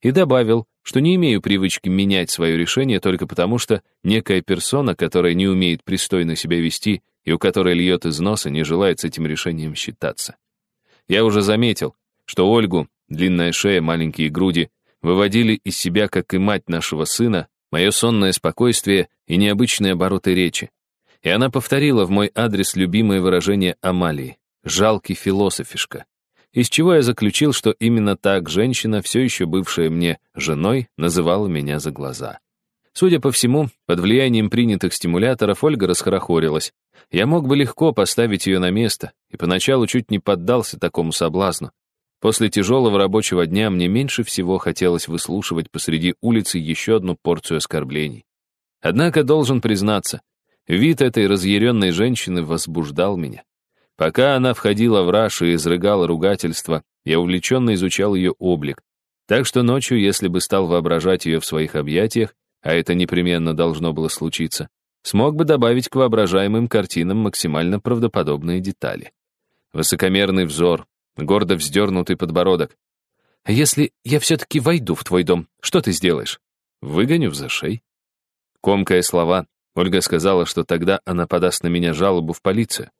И добавил, что не имею привычки менять свое решение только потому, что некая персона, которая не умеет пристойно себя вести и у которой льет из носа, не желает с этим решением считаться. Я уже заметил, что Ольгу, длинная шея, маленькие груди, выводили из себя, как и мать нашего сына, мое сонное спокойствие и необычные обороты речи. И она повторила в мой адрес любимое выражение Амалии «жалкий философишка», из чего я заключил, что именно так женщина, все еще бывшая мне женой, называла меня за глаза. Судя по всему, под влиянием принятых стимуляторов Ольга расхорохорилась. Я мог бы легко поставить ее на место, и поначалу чуть не поддался такому соблазну. После тяжелого рабочего дня мне меньше всего хотелось выслушивать посреди улицы еще одну порцию оскорблений. Однако, должен признаться, вид этой разъяренной женщины возбуждал меня. Пока она входила в раж и изрыгала ругательство, я увлеченно изучал ее облик. Так что ночью, если бы стал воображать ее в своих объятиях, а это непременно должно было случиться, смог бы добавить к воображаемым картинам максимально правдоподобные детали. Высокомерный взор, гордо вздернутый подбородок. «А если я все-таки войду в твой дом, что ты сделаешь?» «Выгоню в зашей». Комкая слова, Ольга сказала, что тогда она подаст на меня жалобу в полицию.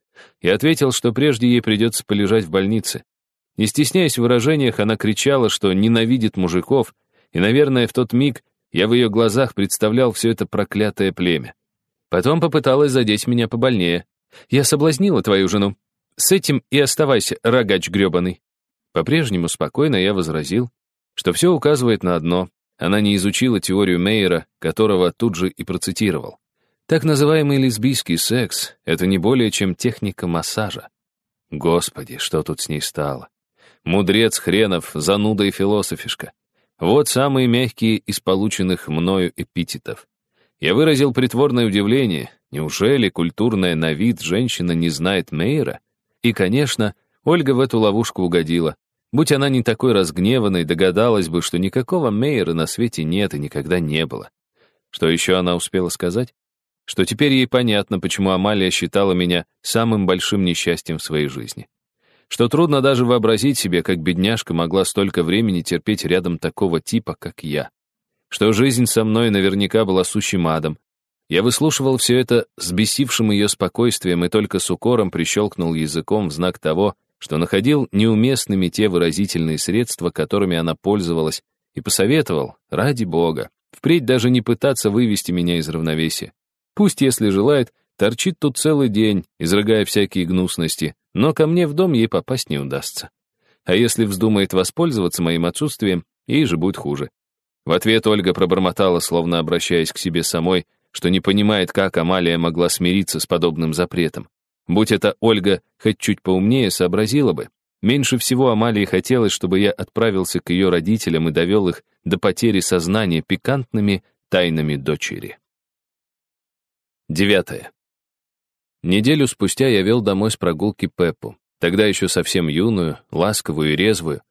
Я ответил, что прежде ей придется полежать в больнице. Не стесняясь в выражениях, она кричала, что ненавидит мужиков, и, наверное, в тот миг я в ее глазах представлял все это проклятое племя. Потом попыталась задеть меня побольнее. «Я соблазнила твою жену. С этим и оставайся, рогач гребаный». По-прежнему спокойно я возразил, что все указывает на одно. Она не изучила теорию Мейера, которого тут же и процитировал. Так называемый лесбийский секс — это не более чем техника массажа. Господи, что тут с ней стало? Мудрец хренов, зануда и философишка. Вот самые мягкие из полученных мною эпитетов. Я выразил притворное удивление. Неужели культурная на вид женщина не знает Мейера? И, конечно, Ольга в эту ловушку угодила. Будь она не такой разгневанной, догадалась бы, что никакого Мейера на свете нет и никогда не было. Что еще она успела сказать? Что теперь ей понятно, почему Амалия считала меня самым большим несчастьем в своей жизни. Что трудно даже вообразить себе, как бедняжка могла столько времени терпеть рядом такого типа, как я. Что жизнь со мной наверняка была сущим адом. Я выслушивал все это с бесившим ее спокойствием и только с укором прищелкнул языком в знак того, что находил неуместными те выразительные средства, которыми она пользовалась, и посоветовал, ради бога, впредь даже не пытаться вывести меня из равновесия. Пусть, если желает, торчит тут целый день, изрыгая всякие гнусности, но ко мне в дом ей попасть не удастся. А если вздумает воспользоваться моим отсутствием, ей же будет хуже. В ответ Ольга пробормотала, словно обращаясь к себе самой, что не понимает, как Амалия могла смириться с подобным запретом. Будь это Ольга хоть чуть поумнее, сообразила бы. Меньше всего Амалии хотелось, чтобы я отправился к ее родителям и довел их до потери сознания пикантными тайнами дочери. Девятое. Неделю спустя я вел домой с прогулки Пеппу, тогда еще совсем юную, ласковую и резвую,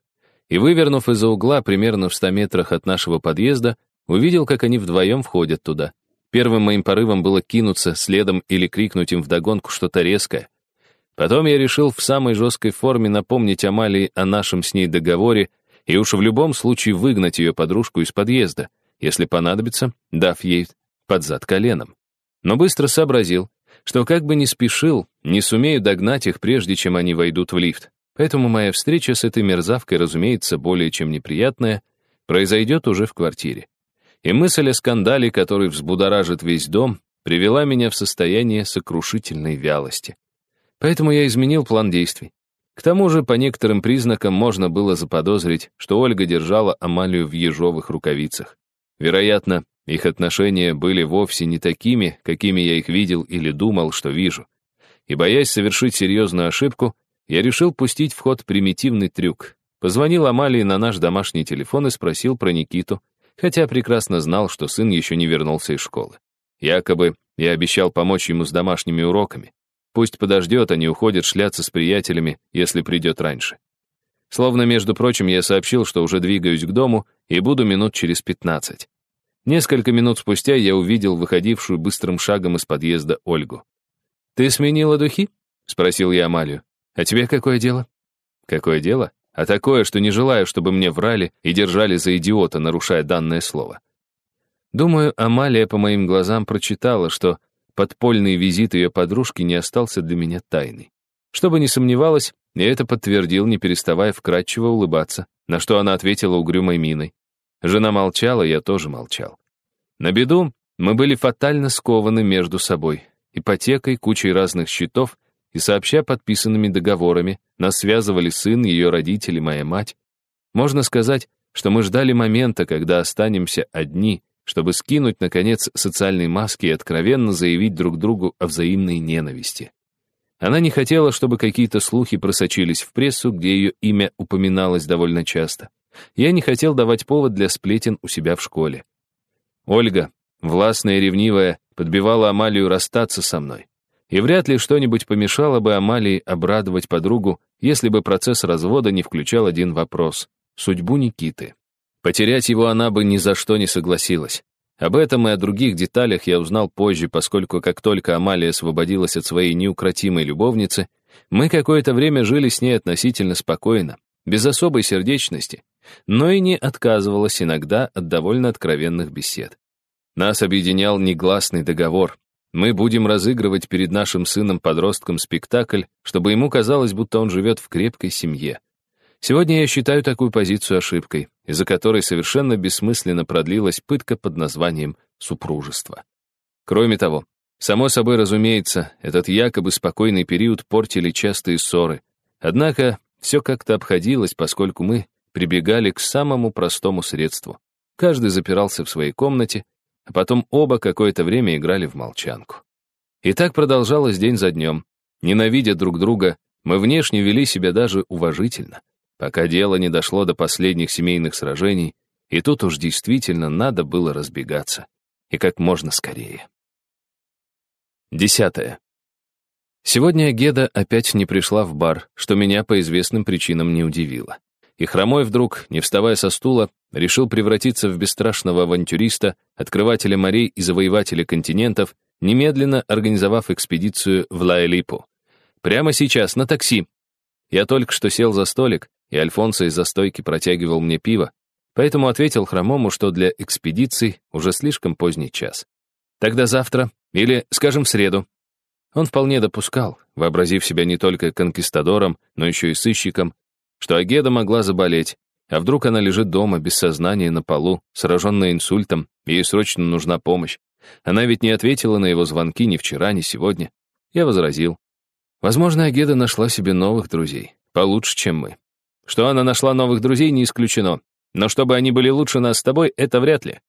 и, вывернув из-за угла примерно в ста метрах от нашего подъезда, увидел, как они вдвоем входят туда. Первым моим порывом было кинуться следом или крикнуть им вдогонку что-то резкое. Потом я решил в самой жесткой форме напомнить Амалии о нашем с ней договоре и уж в любом случае выгнать ее подружку из подъезда, если понадобится, дав ей под зад коленом. Но быстро сообразил, что как бы ни спешил, не сумею догнать их, прежде чем они войдут в лифт. Поэтому моя встреча с этой мерзавкой, разумеется, более чем неприятная, произойдет уже в квартире. И мысль о скандале, который взбудоражит весь дом, привела меня в состояние сокрушительной вялости. Поэтому я изменил план действий. К тому же, по некоторым признакам можно было заподозрить, что Ольга держала Амалию в ежовых рукавицах. Вероятно, их отношения были вовсе не такими, какими я их видел или думал, что вижу. И, боясь совершить серьезную ошибку, я решил пустить в ход примитивный трюк. Позвонил Амалии на наш домашний телефон и спросил про Никиту, хотя прекрасно знал, что сын еще не вернулся из школы. Якобы я обещал помочь ему с домашними уроками. Пусть подождет, а не уходит шляться с приятелями, если придет раньше. Словно, между прочим, я сообщил, что уже двигаюсь к дому и буду минут через пятнадцать. Несколько минут спустя я увидел выходившую быстрым шагом из подъезда Ольгу. «Ты сменила духи?» — спросил я Амалию. «А тебе какое дело?» «Какое дело? а такое, что не желаю, чтобы мне врали и держали за идиота, нарушая данное слово. Думаю, Амалия по моим глазам прочитала, что подпольный визит ее подружки не остался для меня тайной. Чтобы не сомневалась, я это подтвердил, не переставая вкратчиво улыбаться, на что она ответила угрюмой миной. Жена молчала, я тоже молчал. На беду мы были фатально скованы между собой, ипотекой, кучей разных счетов и сообща подписанными договорами, нас связывали сын, ее родители, моя мать. Можно сказать, что мы ждали момента, когда останемся одни, чтобы скинуть, наконец, социальные маски и откровенно заявить друг другу о взаимной ненависти. Она не хотела, чтобы какие-то слухи просочились в прессу, где ее имя упоминалось довольно часто. Я не хотел давать повод для сплетен у себя в школе. Ольга, властная и ревнивая, подбивала Амалию расстаться со мной. И вряд ли что-нибудь помешало бы Амалии обрадовать подругу, если бы процесс развода не включал один вопрос — судьбу Никиты. Потерять его она бы ни за что не согласилась. Об этом и о других деталях я узнал позже, поскольку как только Амалия освободилась от своей неукротимой любовницы, мы какое-то время жили с ней относительно спокойно, без особой сердечности, но и не отказывалась иногда от довольно откровенных бесед. Нас объединял негласный договор, мы будем разыгрывать перед нашим сыном-подростком спектакль, чтобы ему казалось, будто он живет в крепкой семье. Сегодня я считаю такую позицию ошибкой, из-за которой совершенно бессмысленно продлилась пытка под названием супружество. Кроме того, само собой разумеется, этот якобы спокойный период портили частые ссоры. Однако все как-то обходилось, поскольку мы прибегали к самому простому средству. Каждый запирался в своей комнате, а потом оба какое-то время играли в молчанку. И так продолжалось день за днем. Ненавидя друг друга, мы внешне вели себя даже уважительно, пока дело не дошло до последних семейных сражений, и тут уж действительно надо было разбегаться. И как можно скорее. Десятое. Сегодня Геда опять не пришла в бар, что меня по известным причинам не удивило. И хромой вдруг, не вставая со стула, решил превратиться в бесстрашного авантюриста, открывателя морей и завоевателя континентов, немедленно организовав экспедицию в Лаэлипу. Прямо сейчас, на такси. Я только что сел за столик, и Альфонсо из-за стойки протягивал мне пиво, поэтому ответил Хромому, что для экспедиций уже слишком поздний час. Тогда завтра, или, скажем, в среду. Он вполне допускал, вообразив себя не только конкистадором, но еще и сыщиком, что Агеда могла заболеть, а вдруг она лежит дома без сознания на полу, сраженная инсультом, ей срочно нужна помощь. Она ведь не ответила на его звонки ни вчера, ни сегодня. Я возразил. Возможно, Агеда нашла себе новых друзей, получше, чем мы. Что она нашла новых друзей, не исключено. Но чтобы они были лучше нас с тобой, это вряд ли.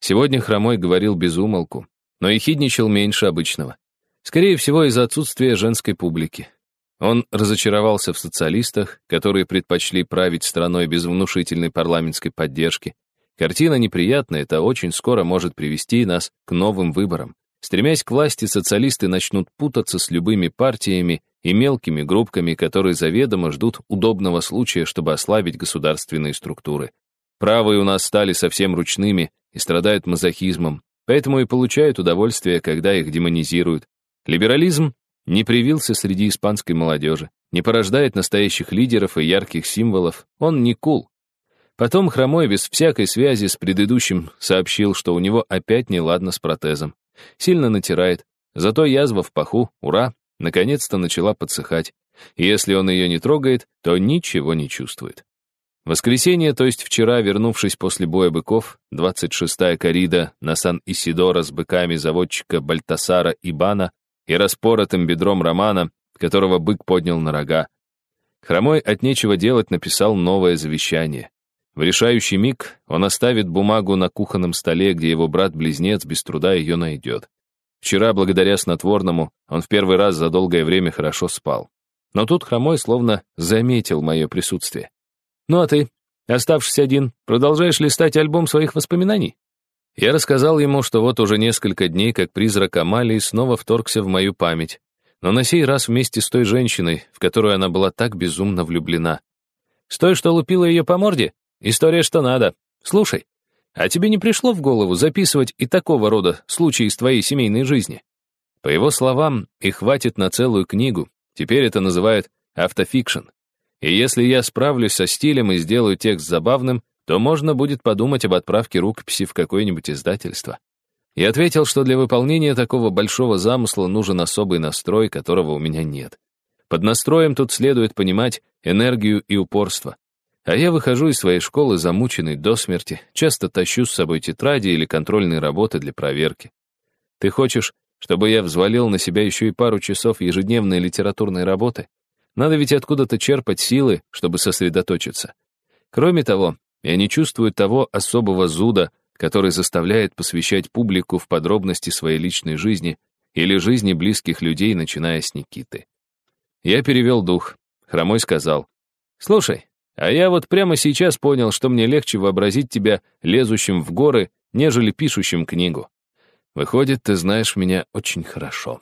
Сегодня Хромой говорил без умолку, но и хидничал меньше обычного. Скорее всего, из-за отсутствия женской публики. Он разочаровался в социалистах, которые предпочли править страной без внушительной парламентской поддержки. Картина неприятная, это очень скоро может привести нас к новым выборам. Стремясь к власти, социалисты начнут путаться с любыми партиями и мелкими группками, которые заведомо ждут удобного случая, чтобы ослабить государственные структуры. Правые у нас стали совсем ручными и страдают мазохизмом, поэтому и получают удовольствие, когда их демонизируют. Либерализм не привился среди испанской молодежи, не порождает настоящих лидеров и ярких символов, он не кул. Потом Хромой без всякой связи с предыдущим сообщил, что у него опять неладно с протезом. Сильно натирает, зато язва в паху, ура, наконец-то начала подсыхать. И если он ее не трогает, то ничего не чувствует. Воскресенье, то есть вчера, вернувшись после боя быков, 26-я корида на Сан-Исидора с быками заводчика Бальтасара Ибана и распоротым бедром Романа, которого бык поднял на рога. Хромой от нечего делать написал новое завещание. В решающий миг он оставит бумагу на кухонном столе, где его брат-близнец без труда ее найдет. Вчера, благодаря снотворному, он в первый раз за долгое время хорошо спал. Но тут Хромой словно заметил мое присутствие. «Ну а ты, оставшись один, продолжаешь листать альбом своих воспоминаний?» Я рассказал ему, что вот уже несколько дней, как призрак Амалии снова вторгся в мою память, но на сей раз вместе с той женщиной, в которую она была так безумно влюблена. С той, что лупила ее по морде? История что надо. Слушай, а тебе не пришло в голову записывать и такого рода случаи из твоей семейной жизни? По его словам, их хватит на целую книгу. Теперь это называют автофикшн. И если я справлюсь со стилем и сделаю текст забавным, то можно будет подумать об отправке рукописи в какое-нибудь издательство. Я ответил, что для выполнения такого большого замысла нужен особый настрой, которого у меня нет. Под настроем тут следует понимать энергию и упорство. А я выхожу из своей школы замученный до смерти, часто тащу с собой тетради или контрольные работы для проверки. Ты хочешь, чтобы я взвалил на себя еще и пару часов ежедневной литературной работы? Надо ведь откуда-то черпать силы, чтобы сосредоточиться. Кроме того, я не чувствую того особого зуда, который заставляет посвящать публику в подробности своей личной жизни или жизни близких людей, начиная с Никиты. Я перевел дух. Хромой сказал, «Слушай, а я вот прямо сейчас понял, что мне легче вообразить тебя лезущим в горы, нежели пишущим книгу. Выходит, ты знаешь меня очень хорошо.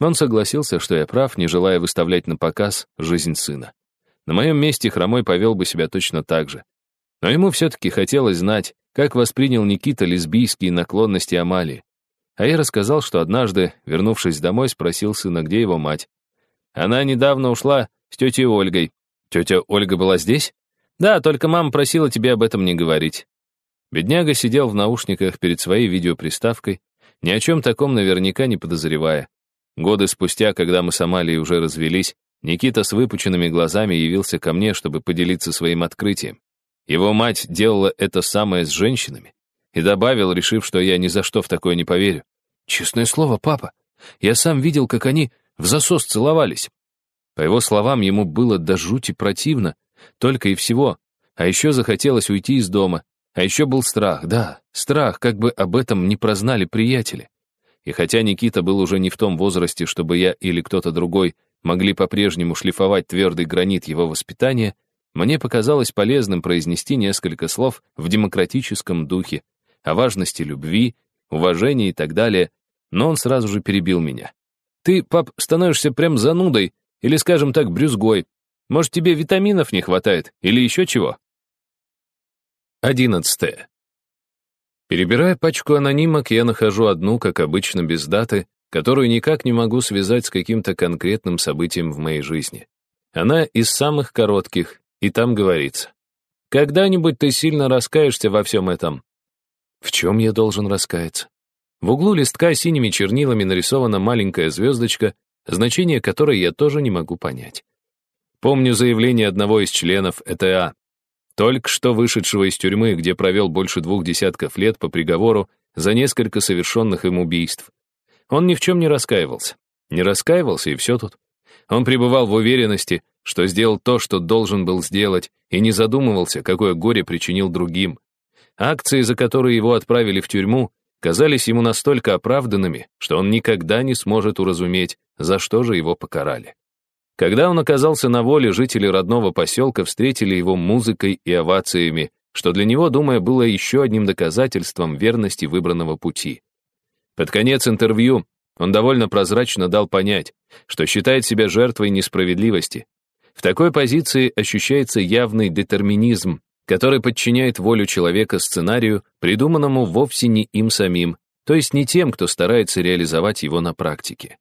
Он согласился, что я прав, не желая выставлять на показ жизнь сына. На моем месте Хромой повел бы себя точно так же. Но ему все-таки хотелось знать, как воспринял Никита лесбийские наклонности Амалии. А я рассказал, что однажды, вернувшись домой, спросил сына, где его мать. Она недавно ушла с тетей Ольгой, Тетя Ольга была здесь? Да, только мама просила тебе об этом не говорить. Бедняга сидел в наушниках перед своей видеоприставкой, ни о чем таком наверняка не подозревая. Годы спустя, когда мы с Амалией уже развелись, Никита с выпученными глазами явился ко мне, чтобы поделиться своим открытием. Его мать делала это самое с женщинами. И добавил, решив, что я ни за что в такое не поверю. «Честное слово, папа, я сам видел, как они в засос целовались. По его словам, ему было до жути противно, только и всего. А еще захотелось уйти из дома. А еще был страх, да, страх, как бы об этом не прознали приятели. И хотя Никита был уже не в том возрасте, чтобы я или кто-то другой могли по-прежнему шлифовать твердый гранит его воспитания, мне показалось полезным произнести несколько слов в демократическом духе о важности любви, уважения и так далее, но он сразу же перебил меня. «Ты, пап, становишься прям занудой, или, скажем так, брюзгой. Может, тебе витаминов не хватает или еще чего? Одиннадцатое. Перебирая пачку анонимок, я нахожу одну, как обычно, без даты, которую никак не могу связать с каким-то конкретным событием в моей жизни. Она из самых коротких, и там говорится. «Когда-нибудь ты сильно раскаешься во всем этом». В чем я должен раскаяться? В углу листка синими чернилами нарисована маленькая звездочка, значение которой я тоже не могу понять. Помню заявление одного из членов ЭТА, только что вышедшего из тюрьмы, где провел больше двух десятков лет по приговору за несколько совершенных им убийств. Он ни в чем не раскаивался. Не раскаивался, и все тут. Он пребывал в уверенности, что сделал то, что должен был сделать, и не задумывался, какое горе причинил другим. Акции, за которые его отправили в тюрьму, казались ему настолько оправданными, что он никогда не сможет уразуметь, за что же его покарали. Когда он оказался на воле, жители родного поселка встретили его музыкой и овациями, что для него, думая, было еще одним доказательством верности выбранного пути. Под конец интервью он довольно прозрачно дал понять, что считает себя жертвой несправедливости. В такой позиции ощущается явный детерминизм, который подчиняет волю человека сценарию, придуманному вовсе не им самим, то есть не тем, кто старается реализовать его на практике.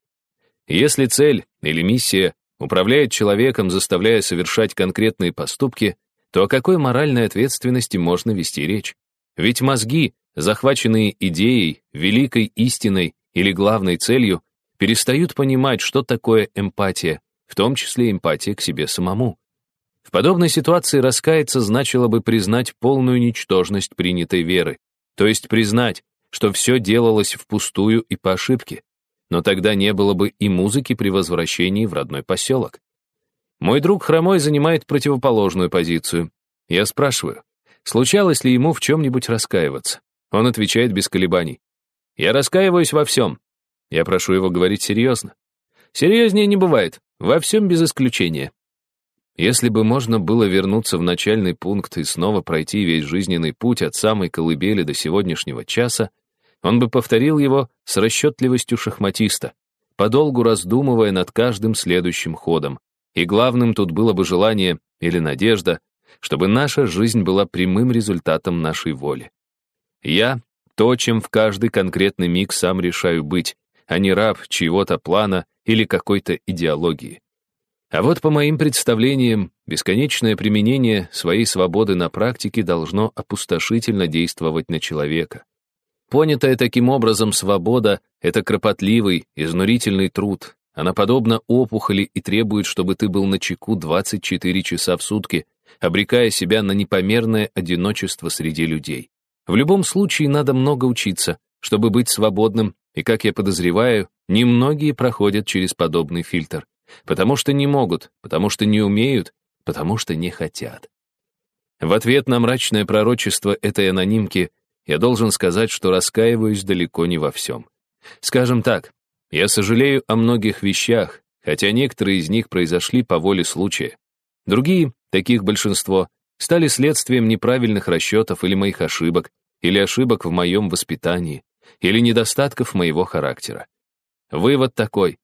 Если цель или миссия управляет человеком, заставляя совершать конкретные поступки, то о какой моральной ответственности можно вести речь? Ведь мозги, захваченные идеей, великой истиной или главной целью, перестают понимать, что такое эмпатия, в том числе эмпатия к себе самому. В подобной ситуации раскаяться значило бы признать полную ничтожность принятой веры, то есть признать, что все делалось впустую и по ошибке, но тогда не было бы и музыки при возвращении в родной поселок. Мой друг Хромой занимает противоположную позицию. Я спрашиваю, случалось ли ему в чем-нибудь раскаиваться? Он отвечает без колебаний. Я раскаиваюсь во всем. Я прошу его говорить серьезно. Серьезнее не бывает, во всем без исключения. Если бы можно было вернуться в начальный пункт и снова пройти весь жизненный путь от самой колыбели до сегодняшнего часа, он бы повторил его с расчетливостью шахматиста, подолгу раздумывая над каждым следующим ходом. И главным тут было бы желание или надежда, чтобы наша жизнь была прямым результатом нашей воли. Я — то, чем в каждый конкретный миг сам решаю быть, а не раб чьего-то плана или какой-то идеологии. А вот по моим представлениям, бесконечное применение своей свободы на практике должно опустошительно действовать на человека. Понятая таким образом свобода — это кропотливый, изнурительный труд. Она подобна опухоли и требует, чтобы ты был на чеку 24 часа в сутки, обрекая себя на непомерное одиночество среди людей. В любом случае надо много учиться, чтобы быть свободным, и, как я подозреваю, немногие проходят через подобный фильтр. Потому что не могут, потому что не умеют, потому что не хотят. В ответ на мрачное пророчество этой анонимки я должен сказать, что раскаиваюсь далеко не во всем. Скажем так, я сожалею о многих вещах, хотя некоторые из них произошли по воле случая. Другие, таких большинство, стали следствием неправильных расчетов или моих ошибок, или ошибок в моем воспитании, или недостатков моего характера. Вывод такой.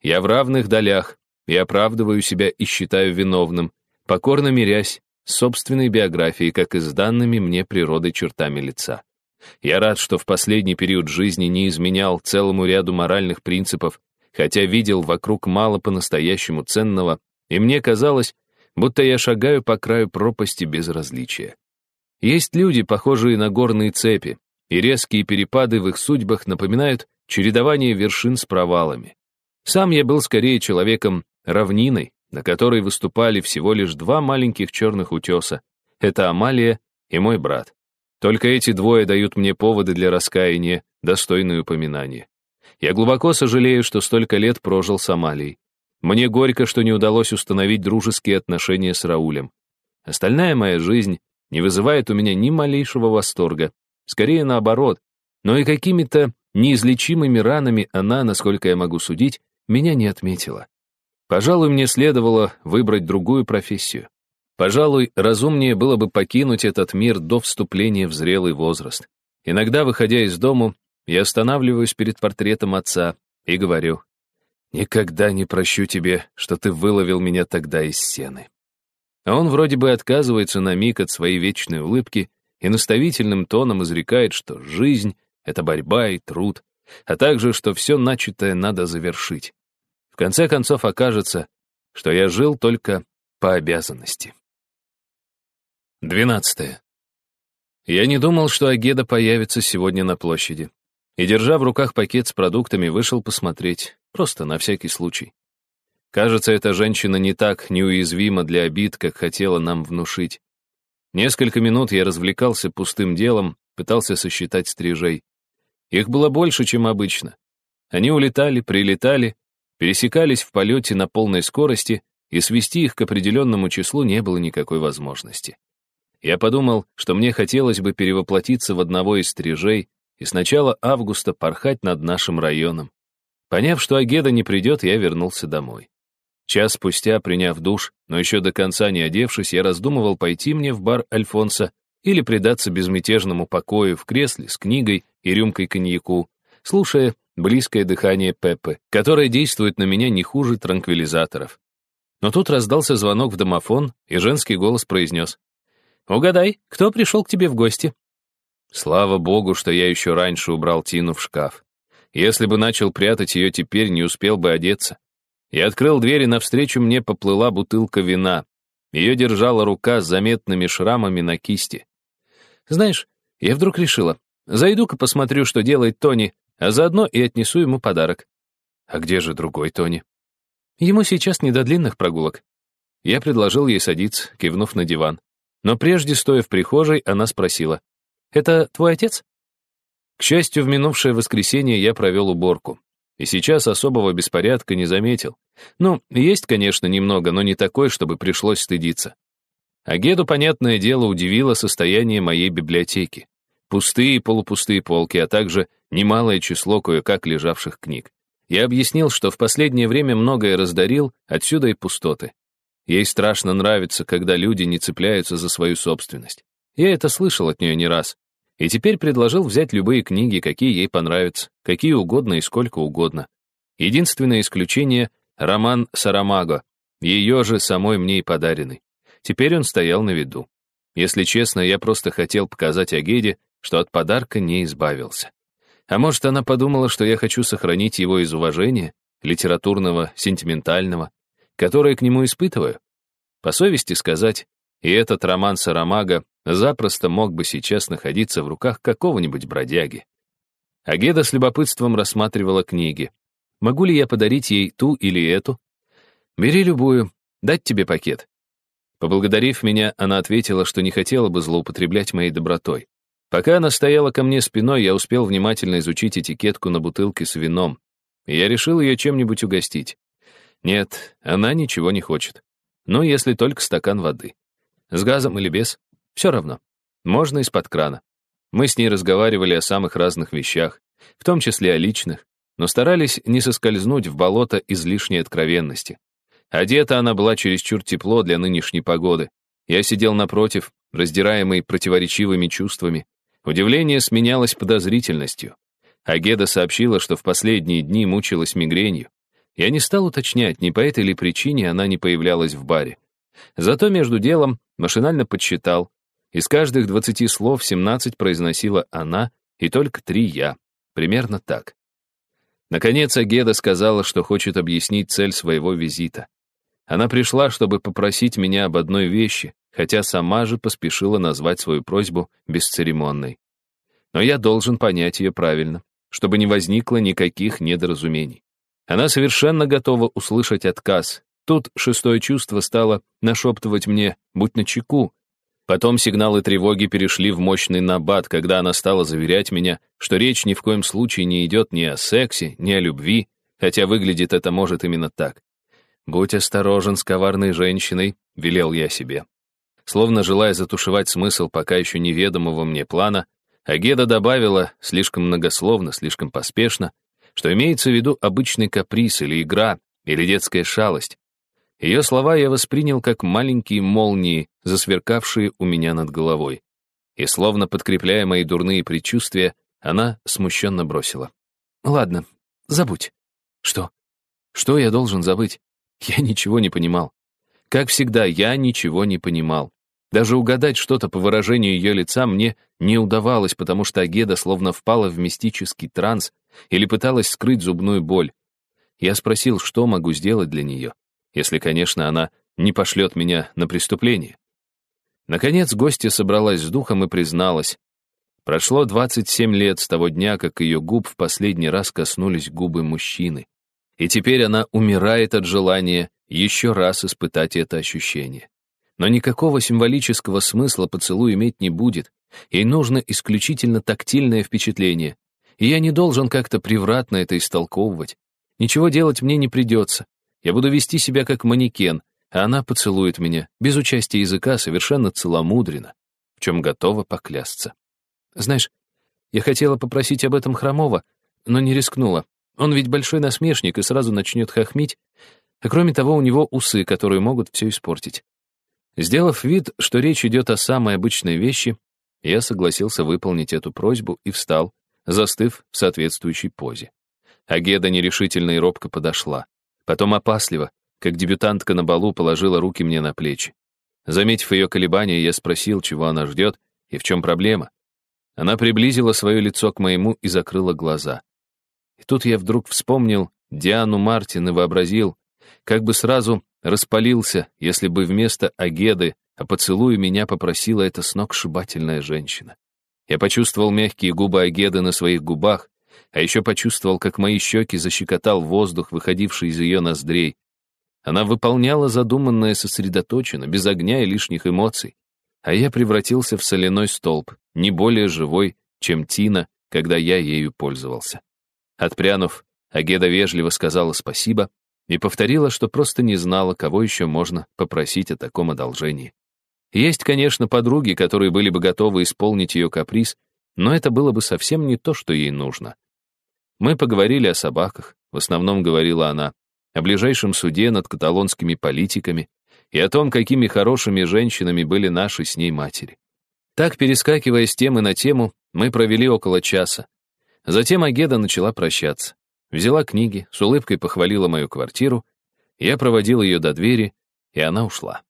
Я в равных долях, и оправдываю себя и считаю виновным, покорно мирясь собственной биографией, как и с данными мне природой чертами лица. Я рад, что в последний период жизни не изменял целому ряду моральных принципов, хотя видел вокруг мало по-настоящему ценного, и мне казалось, будто я шагаю по краю пропасти безразличия. Есть люди, похожие на горные цепи, и резкие перепады в их судьбах напоминают чередование вершин с провалами. Сам я был скорее человеком равниной, на которой выступали всего лишь два маленьких черных утеса. Это Амалия и мой брат. Только эти двое дают мне поводы для раскаяния, достойные упоминания. Я глубоко сожалею, что столько лет прожил с Амалией. Мне горько, что не удалось установить дружеские отношения с Раулем. Остальная моя жизнь не вызывает у меня ни малейшего восторга. Скорее наоборот. Но и какими-то неизлечимыми ранами она, насколько я могу судить, меня не отметила. Пожалуй, мне следовало выбрать другую профессию. Пожалуй, разумнее было бы покинуть этот мир до вступления в зрелый возраст. Иногда, выходя из дому, я останавливаюсь перед портретом отца и говорю, «Никогда не прощу тебе, что ты выловил меня тогда из сены». А он вроде бы отказывается на миг от своей вечной улыбки и наставительным тоном изрекает, что жизнь — это борьба и труд, а также, что все начатое надо завершить. В конце концов окажется, что я жил только по обязанности. 12. Я не думал, что Агеда появится сегодня на площади. И, держа в руках пакет с продуктами, вышел посмотреть, просто на всякий случай. Кажется, эта женщина не так неуязвима для обид, как хотела нам внушить. Несколько минут я развлекался пустым делом, пытался сосчитать стрижей. Их было больше, чем обычно. Они улетали, прилетали, пересекались в полете на полной скорости, и свести их к определенному числу не было никакой возможности. Я подумал, что мне хотелось бы перевоплотиться в одного из стрижей и с начала августа порхать над нашим районом. Поняв, что Агеда не придет, я вернулся домой. Час спустя, приняв душ, но еще до конца не одевшись, я раздумывал, пойти мне в бар Альфонса или предаться безмятежному покою в кресле с книгой и рюмкой коньяку, слушая близкое дыхание Пеппы, которое действует на меня не хуже транквилизаторов. Но тут раздался звонок в домофон, и женский голос произнес. «Угадай, кто пришел к тебе в гости?» Слава богу, что я еще раньше убрал Тину в шкаф. Если бы начал прятать ее теперь, не успел бы одеться. Я открыл дверь, и навстречу мне поплыла бутылка вина. Ее держала рука с заметными шрамами на кисти. Знаешь, я вдруг решила, зайду-ка посмотрю, что делает Тони, а заодно и отнесу ему подарок. А где же другой Тони? Ему сейчас не до длинных прогулок. Я предложил ей садиться, кивнув на диван. Но прежде, стоя в прихожей, она спросила, «Это твой отец?» К счастью, в минувшее воскресенье я провел уборку. И сейчас особого беспорядка не заметил. Ну, есть, конечно, немного, но не такой, чтобы пришлось стыдиться. Агеду, понятное дело, удивило состояние моей библиотеки. Пустые и полупустые полки, а также немалое число кое-как лежавших книг. Я объяснил, что в последнее время многое раздарил, отсюда и пустоты. Ей страшно нравится, когда люди не цепляются за свою собственность. Я это слышал от нее не раз. И теперь предложил взять любые книги, какие ей понравятся, какие угодно и сколько угодно. Единственное исключение — роман Сарамаго, ее же самой мне и подаренный. Теперь он стоял на виду. Если честно, я просто хотел показать Агеде, что от подарка не избавился. А может, она подумала, что я хочу сохранить его из уважения, литературного, сентиментального, которое к нему испытываю? По совести сказать, и этот роман Сарамага запросто мог бы сейчас находиться в руках какого-нибудь бродяги. Агеда с любопытством рассматривала книги. Могу ли я подарить ей ту или эту? Бери любую, дать тебе пакет. Поблагодарив меня, она ответила, что не хотела бы злоупотреблять моей добротой. Пока она стояла ко мне спиной, я успел внимательно изучить этикетку на бутылке с вином, и я решил ее чем-нибудь угостить. Нет, она ничего не хочет. Но если только стакан воды. С газом или без, все равно. Можно из-под крана. Мы с ней разговаривали о самых разных вещах, в том числе о личных, но старались не соскользнуть в болото излишней откровенности. Одета она была чересчур тепло для нынешней погоды. Я сидел напротив, раздираемый противоречивыми чувствами. Удивление сменялось подозрительностью. Агеда сообщила, что в последние дни мучилась мигренью. Я не стал уточнять, не по этой ли причине она не появлялась в баре. Зато между делом машинально подсчитал, из каждых двадцати слов семнадцать произносила она, и только три я. Примерно так. Наконец Агеда сказала, что хочет объяснить цель своего визита. Она пришла, чтобы попросить меня об одной вещи, хотя сама же поспешила назвать свою просьбу бесцеремонной. Но я должен понять ее правильно, чтобы не возникло никаких недоразумений. Она совершенно готова услышать отказ. Тут шестое чувство стало нашептывать мне «будь начеку», Потом сигналы тревоги перешли в мощный набат, когда она стала заверять меня, что речь ни в коем случае не идет ни о сексе, ни о любви, хотя выглядит это может именно так. «Будь осторожен с коварной женщиной», — велел я себе. Словно желая затушевать смысл пока еще неведомого мне плана, Агеда добавила, слишком многословно, слишком поспешно, что имеется в виду обычный каприз или игра, или детская шалость, ее слова я воспринял как маленькие молнии, засверкавшие у меня над головой. И словно подкрепляя мои дурные предчувствия, она смущенно бросила. «Ладно, забудь». «Что? Что я должен забыть?» Я ничего не понимал. Как всегда, я ничего не понимал. Даже угадать что-то по выражению ее лица мне не удавалось, потому что Агеда словно впала в мистический транс или пыталась скрыть зубную боль. Я спросил, что могу сделать для нее, если, конечно, она не пошлет меня на преступление. Наконец гостья собралась с духом и призналась. Прошло 27 лет с того дня, как ее губ в последний раз коснулись губы мужчины. И теперь она умирает от желания еще раз испытать это ощущение. Но никакого символического смысла поцелуй иметь не будет. Ей нужно исключительно тактильное впечатление. И я не должен как-то превратно это истолковывать. Ничего делать мне не придется. Я буду вести себя как манекен, а она поцелует меня, без участия языка, совершенно целомудренно, в чем готова поклясться. Знаешь, я хотела попросить об этом Хромова, но не рискнула. Он ведь большой насмешник и сразу начнет хохмить, а кроме того, у него усы, которые могут все испортить. Сделав вид, что речь идет о самой обычной вещи, я согласился выполнить эту просьбу и встал, застыв в соответствующей позе. Агеда нерешительно и робко подошла. Потом опасливо, как дебютантка на балу, положила руки мне на плечи. Заметив ее колебания, я спросил, чего она ждет и в чем проблема. Она приблизила свое лицо к моему и закрыла глаза. И тут я вдруг вспомнил Диану Мартин и вообразил, как бы сразу распалился, если бы вместо Агеды о поцелуе меня попросила эта сногсшибательная женщина. Я почувствовал мягкие губы Агеды на своих губах, а еще почувствовал, как мои щеки защекотал воздух, выходивший из ее ноздрей. Она выполняла задуманное сосредоточенно, без огня и лишних эмоций. А я превратился в соляной столб, не более живой, чем Тина, когда я ею пользовался. Отпрянув, Агеда вежливо сказала спасибо и повторила, что просто не знала, кого еще можно попросить о таком одолжении. Есть, конечно, подруги, которые были бы готовы исполнить ее каприз, но это было бы совсем не то, что ей нужно. Мы поговорили о собаках, в основном говорила она, о ближайшем суде над каталонскими политиками и о том, какими хорошими женщинами были наши с ней матери. Так, перескакивая с темы на тему, мы провели около часа. Затем Агеда начала прощаться. Взяла книги, с улыбкой похвалила мою квартиру, я проводил ее до двери, и она ушла.